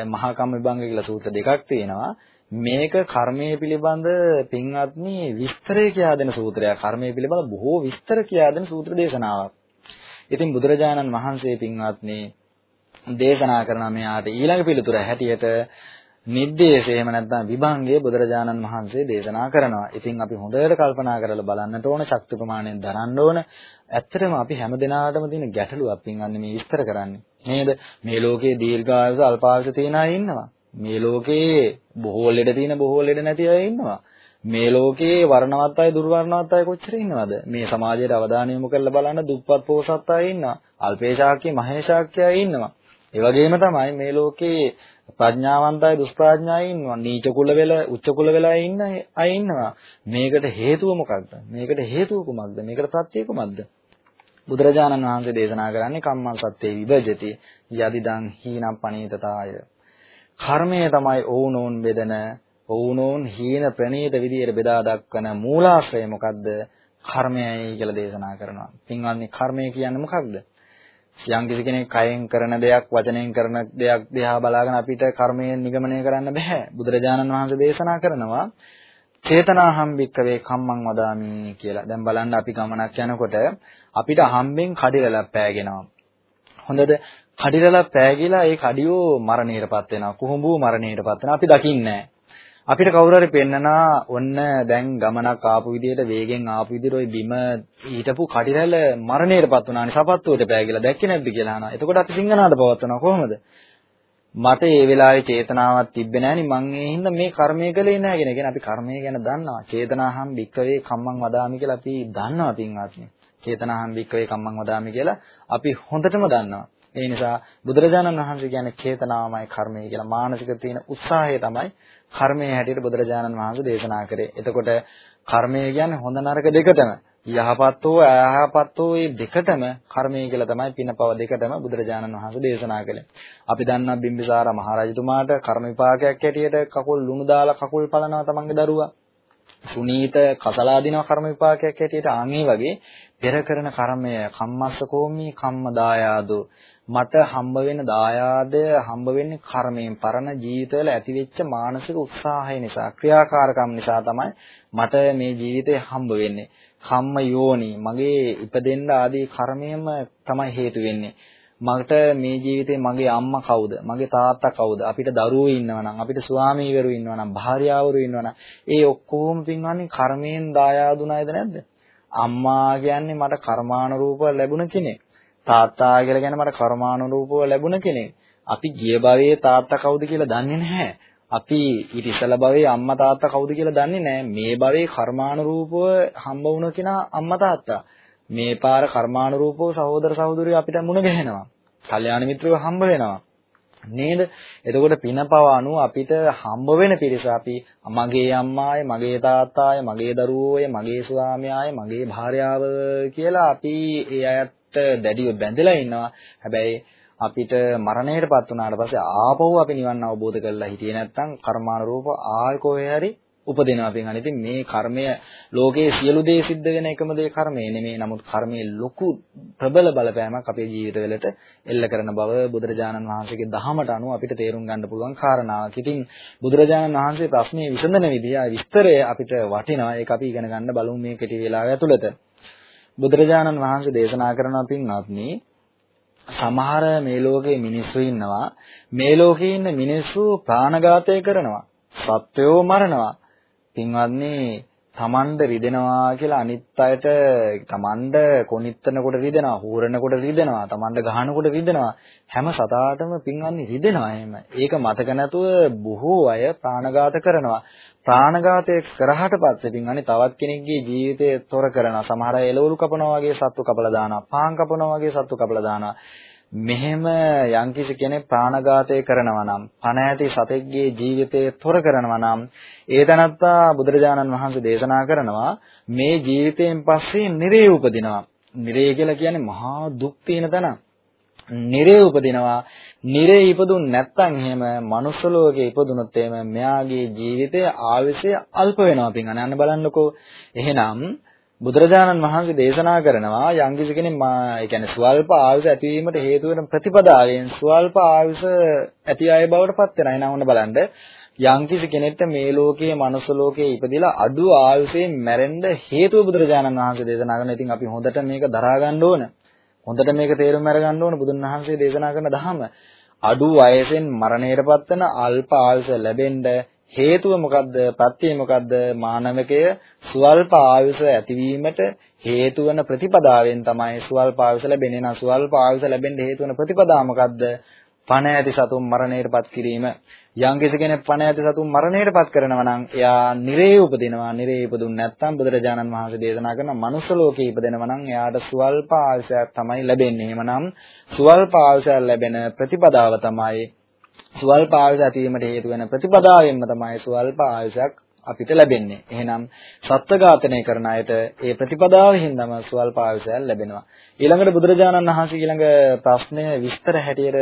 මහා කම්ම විභංග කියලා සූත්‍ර දෙකක් තියෙනවා. මේක කර්මයේ පිළිබඳ පින්වත්නි විස්තරය කියා දෙන සූත්‍රයක්. කර්මයේ පිළිබඳ බොහෝ විස්තර කියා දෙන සූත්‍ර දේශනාවක්. ඉතින් බුදුරජාණන් වහන්සේ පින්වත්නි දේශනා කරන මෙයාට ඊළඟ පිළිතුර හැටියට නිද්දේශය එහෙම නැත්නම් විභංගය බුදුරජාණන් වහන්සේ දේශනා කරනවා. ඉතින් අපි හොඳට කල්පනා කරලා බලන්නට ඕන ශක්ති ප්‍රමාණයෙන් දරන්න ඕන. ඇත්තටම අපි හැම දිනාටම තියෙන ගැටලුවක් පින්වන්නේ මේ විස්තර කරන්නේ. නේද? මේ ලෝකයේ දීර්ඝායස අල්පායස තියන අය ඉන්නවා. මේ ලෝකයේ බොහෝ ලෙඩ තියෙන බොහෝ ලෙඩ නැති අය ඉන්නවා. මේ ලෝකයේ වර්ණවත් අය දුර්වර්ණවත් අය කොච්චර ඉන්නවද මේ සමාජයට අවධානය යොමු කරලා බලන්න දුප්පත් පොහොසත් අය ඉන්නවා අල්පේශාක්‍ය මහේශාක්‍ය අය ඉන්නවා ඒ වගේම තමයි මේ ලෝකයේ ප්‍රඥාවන්තයි දුෂ්ප්‍රඥායි ඉන්නවා. නීච කුල වෙලා උච්ච කුල වෙලා ඉන්න අය ඉන්නවා. මේකට හේතුව මොකක්ද? මේකට හේතුව කුමක්ද? මේකට ප්‍රත්‍ය කුමක්ද? බුදුරජාණන් වහන්සේ දේශනා කරන්නේ කම්මං සත්‍යේ විභජති යදිදං හීනම් පනීතතාය. කර්මය තමයි ඕනෝන් බෙදන ඕනෝන් හීන ප්‍රනීත විදියට බෙදා දක්වන මූලාශ්‍රය මොකද්ද? කර්මයයි කියලා දේශනා කරනවා. පින්වත්නි කර්මය කියන්නේ මොකක්ද? යම් කිසි කෙනෙක් කයෙන් කරන දෙයක් වචනයෙන් කරන දෙයක් දිහා බලාගෙන අපිට කර්මයෙන් නිගමනය කරන්න බෑ. බුදුරජාණන් වහන්සේ දේශනා කරනවා චේතනාහම් භික්කවේ කම්මං වදාමි කියලා. දැන් බලන්න අපි ගමනක් යනකොට අපිට හම්බෙන් කඩිරලක් පෑගෙනවා. හොඳද? කඩිරලක් පෑගිලා ඒ කඩියෝ මරණයටපත් වෙනවා. කුහුඹුව මරණයටපත් වෙනවා. අපි දකින්නේ අපිට කවුරු හරි පෙන්නනා ඔන්න දැන් ගමනක් ආපු විදිහට වේගෙන් ආපු විදිහට ওই බිම ඊටපු කඩිරැල මරණයටපත් වුණානේ සපත්තුවට පෑගිලා දැක්කේ නැද්ද කියලා අහනවා. එතකොට අපි සිංහනාද පවත්වනවා කොහොමද? මට ඒ වෙලාවේ චේතනාවක් තිබ්බේ නැහනි මං ඒ හින්දා මේ කර්මය කළේ නැහැ කියන එක. අපි කර්මය ගැන දන්නවා. චේතනාහම් භික්කවේ කම්මං වදාමි කියලා අපි දන්නවා පින්වත්නි. චේතනාහම් භික්කවේ කම්මං වදාමි කියලා අපි හොඳටම දන්නවා. ඒ නිසා බුදුරජාණන් වහන්සේ කියන්නේ චේතනාවමයි කර්මය කියලා මානසික තියෙන උත්සාහය තමයි කර්මයේ හැටියට බුදුරජාණන් වහන්සේ දේශනා කරේ. එතකොට කර්මය කියන්නේ හොඳ නරක දෙකටම යහපත් හෝ අයහපත් හෝ මේ දෙකටම කර්මය කියලා තමයි පිනපව දෙකටම බුදුරජාණන් වහන්සේ දේශනා කළේ. අපි දන්නා බිම්බිසාර මහරජතුමාට කර්ම විපාකයක් හැටියට කකුල් ලුණු දාලා කකුල් පලනවා තමන්ගේ දරුවා. සුනීත කසලා දිනව කර්ම විපාකයක් හැටියට ආන්ගේ වගේ පෙර කරන කර්මය කම්මස්ස කෝමි කම්ම දායාදෝ මට හම්බ වෙන දායාදය හම්බ වෙන්නේ කර්මයෙන් පරණ ජීවිතවල ඇතිවෙච්ච මානසික උත්සාහය නිසා ක්‍රියාකාරකම් නිසා තමයි මට මේ ජීවිතේ හම්බ වෙන්නේ. කම්ම යෝනි මගේ ඉපදෙන්න ආදී කර්මයම තමයි හේතු වෙන්නේ. මට මේ ජීවිතේ මගේ අම්මා කවුද? මගේ තාත්තා කවුද? අපිට දරුවෝ ඉන්නවනම් අපිට ස්වාමීවරු ඉන්නවනම් භාර්යාවරු ඉන්නවනම් ඒ ඔක්කොම පින්වන්නේ කර්මයෙන් දායාදුනායද නැද්ද? අම්මා කියන්නේ මට කර්මානුරූපව ලැබුණ කෙනෙක් තාත්තා කියලා කියන්නේ මට කර්මානුරූපව ලැබුණ කෙනෙක්. අපි ගිය භවයේ තාත්තා කවුද කියලා දන්නේ නැහැ. අපි ඊට ඉස්සලා භවයේ අම්මා තාත්තා කවුද කියලා දන්නේ නැහැ. මේ භවයේ කර්මානුරූපව හම්බ වුණ කෙනා අම්මා තාත්තා. මේ පාර කර්මානුරූපව සහෝදර සහෝදරියෝ අපිට මුණ ගැහෙනවා. කල්යාණ මිත්‍රයෝ හම්බ වෙනවා. නේද? එතකොට පිනපව අනුව අපිට හම්බ වෙන පිරිස අපි මගේ අම්මාය, මගේ තාත්තාය, මගේ දරුවෝය, මගේ ස්වාමියාය, මගේ භාර්යාව කියලා අපි ඒ අයත් දැඩිව බැඳලා ඉන්නවා. හැබැයි අපිට මරණයටපත් වුණාට පස්සේ ආපහු අපි නිවන් අවබෝධ කරලා හිටියේ නැත්නම් කර්මානුරූප ආය කොහේ හරි උපදිනවා පින් අනිතින් මේ කර්මය ලෝකයේ සියලු දේ සිද්ධ වෙන එකම දේ කර්මය නෙමෙයි නමුත් කර්මයේ ලොකු ප්‍රබල බලපෑමක් අපේ ජීවිතවලට එල්ල කරන බව බුදුරජාණන් වහන්සේගේ දහමට අනුව අපිට තේරුම් ගන්න පුළුවන් කාරණාවක්. ඉතින් බුදුරජාණන් වහන්සේ ප්‍රශ්නේ විසඳන විදිය විස්තරය අපිට වටිනවා. ඒක අපි ඉගෙන ගන්න බලමු මේ කෙටි වේලාව ඇතුළත. බුදුරජාණන් වහන්සේ දේශනා කරනවා පින්වත්නි සමහර මේ ලෝකේ මිනිස්සු ඉන්නවා මේ ලෝකේ ඉන්න මිනිස්සු ප්‍රාණඝාතය කරනවා සත්වයෝ මරනවා පින්වත්නි තමන්ද රිදෙනවා කියලා අනිත් අයට තමන්ද කොනිත්තනකොට රිදෙනවා හූරනකොට රිදෙනවා තමන්ද ගහනකොට රිදෙනවා හැම සතාටම පින්වත්නි රිදෙනවා එහෙම. ඒක මතක නැතුව බොහෝ අය ප්‍රාණඝාත කරනවා. ප්‍රාණඝාතය කරාට පස්සේ පින්වත්නි තවත් කෙනෙක්ගේ ජීවිතය තොර කරනවා. සමහර අය එළවලු කපනවා වගේ සත්තු කපලා දානවා පාන් කපනවා වගේ සත්තු කපලා දානවා. මෙහෙම යම්කිසි කෙනෙක් ප්‍රාණඝාතය කරනවා නම් පණ ඇති සතෙක්ගේ ජීවිතය තොර කරනවා නම් ඒ තනත්තා බුදුරජාණන් වහන්සේ දේශනා කරනවා මේ ජීවිතයෙන් පස්සේ නිරේ උපදිනවා. නිරේ කියලා කියන්නේ මහා දුක් තියෙන තැන. නිරේ උපදිනවා. නිරේ ඉපදුන් නැත්නම් එහෙම මනුස්ස ලෝකේ ඉපදුනොත් එහෙම මෙයාගේ ජීවිතයේ ආයුෂය අල්ප වෙනවා. පින් අනන්න බලන්නකෝ. එහෙනම් බුදුරජාණන් වහන්සේ දේශනා කරනවා යම්කිසි කෙනෙක් ඒ කියන්නේ ස්වල්ප ආයුෂ ඇතිවීමට හේතු වෙන ප්‍රතිපදාවෙන් ස්වල්ප ආයුෂ ඇති අය බවට පත් වෙනවා. එනවා ඔන්න බලන්න යම්කිසි කෙනෙක්ට මේ ලෝකයේ මනුස්ස ලෝකයේ ඉපදිලා අඩු ආයුෂයෙන් මැරෙන්න හේතුව බුදුරජාණන් වහන්සේ දේශනා කරනවා. ඉතින් අපි හොඳට මේක දරා ගන්න ඕන. හොඳට මේක තේරුම් අරගන්න ඕන බුදුන් වහන්සේ දේශනා කරන ධහම. අඩු වයසෙන් මරණයටපත් වෙන අල්ප ආයුෂ ලැබෙන්න හේතුව මොකද්ද? ප්‍රත්‍යය මොකද්ද? මානවකය සුවල්ප ආයුෂ ඇතිවීමට හේතු වන ප්‍රතිපදාවෙන් තමයි සුවල්ප ආයුෂ ලැබෙන්නේ. නා සුවල්ප ආයුෂ ලැබෙන්න හේතු වන ප්‍රතිපදාව මොකද්ද? පණ ඇති සතුන් මරණයටපත් කිරීම යම් කෙනෙක් පණ ඇති සතුන් මරණයටපත් කරනවා නම් එයා නිරේ උපදිනවා නිරේ උපදුන් නැත්නම් බුදුරජාණන් වහන්සේ දේශනා කරන මනුස්ස ලෝකේ ඉපදෙනවා නම් එයාට සුවල්ප ආයසයක් තමයි ලැබෙන්නේ එහෙමනම් සුවල්ප ආයසයක් ලැබෙන ප්‍රතිපදාව තමයි සුවල්ප ආයස ඇතිවීමට හේතු වෙන ප්‍රතිපදාවෙන්ම තමයි සුවල්ප ආයසයක් අපිට ලැබෙන්නේ. එහෙනම් සත්ත්ව ඝාතනය කරන අයට ඒ ප්‍රතිපදාවෙන් තමයි සුවල්ප ආයසයක් ලැබෙනවා. ඊළඟට බුදුරජාණන් වහන්සේ ඊළඟ ප්‍රශ්නය විස්තර හැටියට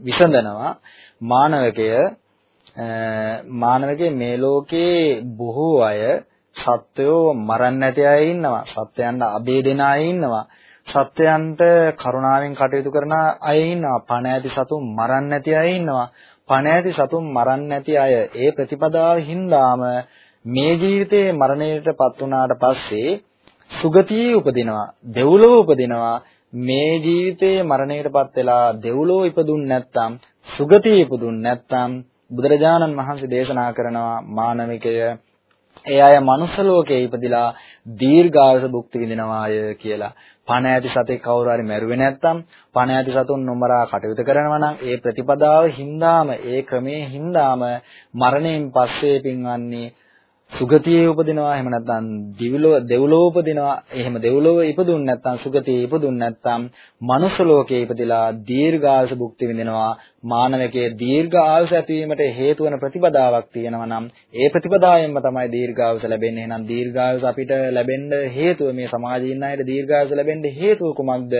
විසඳනවා මානවකය මානවකයේ මේ ලෝකේ බොහෝ අය සත්වයෝ මරන්න නැති අය ඉන්නවා. සත්වයන්ට අබේ දෙන අය ඉන්නවා. සත්වයන්ට කරුණාවෙන් කටයුතු කරන අය ඉන්නවා. පණ ඇති සතුන් මරන්න නැති අය ඉන්නවා. පණ ඇති සතුන් මරන්න නැති අය ඒ ප්‍රතිපදාව හින්දාම මේ ජීවිතයේ මරණයටපත් වුණාට පස්සේ සුගතියේ උපදිනවා. දෙව්ලොව උපදිනවා. මේ ජීවිතයේ මරණයටපත් වෙලා දෙව්ලොව ඉපදුන් නැත්නම් සුගතියේ ඉපදුන් නැත්නම් බුදුරජාණන් වහන්සේ දේශනා කරනවා මානවිකය ඒ අය මනුස්ස ලෝකයේ ඉපදිලා දීර්ඝායස භුක්ති විඳිනවාය කියලා. පණ ඇති සතෙක් කවුරු හරි මැරුවේ නැත්නම් පණ ඇති සතුන් නොමරා කටයුතු කරනවා නම් ඒ ප්‍රතිපදාව හින්දාම ඒ ක්‍රමයේ හින්දාම මරණයෙන් පස්සේ පින්වන්නේ සුගතියේ උපදිනවා එහෙම නැත්නම් දිව්ලෝ දෙව්ලෝ උපදිනවා එහෙම දෙව්ලෝ ඉපදුන් නැත්නම් සුගතියේ ඉපදුන් නැත්නම් මනුස්ස ලෝකයේ ඉපදිලා දීර්ඝායස භුක්ති විඳිනවා. මානවකයේ දීර්ඝ ආයුෂ ඇතිවීමට හේතු වන ප්‍රතිපදාවක් තියෙනවා නම් ඒ ප්‍රතිපදාවෙන්ම තමයි දීර්ඝායුෂ ලැබෙන්නේ. එහෙනම් දීර්ඝායුෂ අපිට ලැබෙන්න හේතුව මේ සමාජයේ ඉන්න අයට දීර්ඝායුෂ ලැබෙන්න හේතුව කුමක්ද?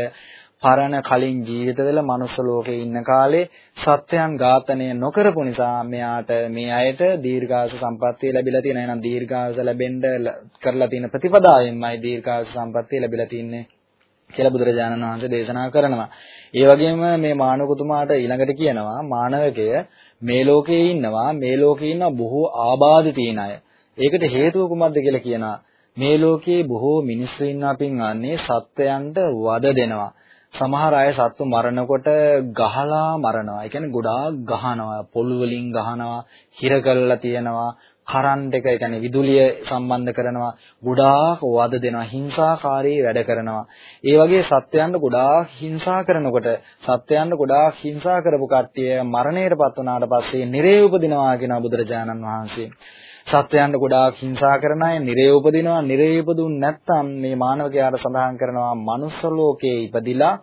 පරණ කලින් ජීවිතවල මනුස්ස ලෝකේ ඉන්න කාලේ සත්‍යයන් ඝාතනය නොකරපු නිසා මෙයාට මේ අයට දීර්ඝාස සම්පත්තිය ලැබිලා තියෙනවා. එහෙනම් දීර්ඝාස ලැබෙන්න කරලා තියෙන ප්‍රතිපදාවෙන්මයි දීර්ඝාස සම්පත්තිය ලැබිලා තින්නේ කියලා බුදුරජාණන් වහන්සේ දේශනා කරනවා. ඒ වගේම මේ මානවකුතුමාට ඊළඟට කියනවා මානවකය මේ ලෝකේ ඉන්නවා මේ ලෝකේ ඉන්න බොහෝ ආබාධ තියෙන අය. ඒකට හේතුව කුමක්ද කියලා කියනවා. මේ ලෝකේ බොහෝ මිනිස්සු ඉන්නවා පින්වන්නේ සත්වයන්ට වද දෙනවා. සමහර අය සත්තු මරනකොට ගහලා මරනවා. ඒ කියන්නේ ගොඩාක් ගහනවා. පොළු වලින් ගහනවා, හිර කරලා තියනවා, කරන්ට් එක, ඒ කියන්නේ විදුලිය සම්බන්ධ කරනවා, ගොඩාක් වද දෙනවා, හිංසාකාරී වැඩ කරනවා. ඒ වගේ සත්වයන්ට ගොඩාක් හිංසා කරනකොට සත්වයන්ට ගොඩාක් හිංසා කරපු කට්ටිය මරණයටපත් වුණාට පස්සේ නිරේ උපදිනවා කියන බුදුරජාණන් වහන්සේ. සත්වයන්ට ගොඩාක් හිංසා කරන අය නිරේ උපදිනවා නිරේ ඉපදුන් නැත්නම් මේ මානවකයාට සඳහන් කරනවා මනුස්ස ලෝකයේ ඉපදිලා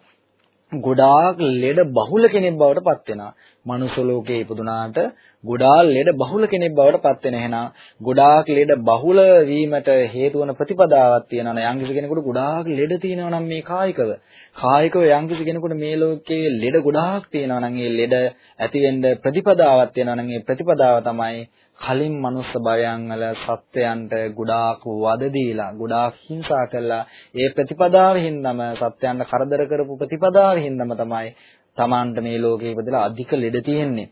ගොඩාක් ලෙඩ බහුල කෙනෙක් බවට පත් වෙනවා. මනුස්ස ලෝකයේ ඉපදුනාට ගොඩාක් ලෙඩ බහුල කෙනෙක් බවට පත් වෙන එහෙනම් ගොඩාක් ලෙඩ බහුල වීමට හේතු වන ප්‍රතිපදාවක් තියෙනවා නම් යම්කිසි කෙනෙකුට ගොඩාක් ලෙඩ තියෙනවා නම් මේ කායිකව. කායිකව යම්කිසි කෙනෙකුට මේ ලෝකයේ ලෙඩ ගොඩාක් තියෙනවා නම් ඒ ලෙඩ ඇති වෙන්න ප්‍රතිපදාවක් තියෙනවා නම් ඒ ප්‍රතිපදාව තමයි කලින් මනුස්ස භවයන් වල සත්වයන්ට ගොඩාක් වද දීලා ගොඩාක් හිංසා කළා. ඒ ප්‍රතිපදාවෙන් හින්දම සත්වයන්ට කරදර කරපු ප්‍රතිපදාවෙන් හින්දම තමයි Tamanට මේ ලෝකේ ඉපදලා අධික ලෙඩ තියෙන්නේ.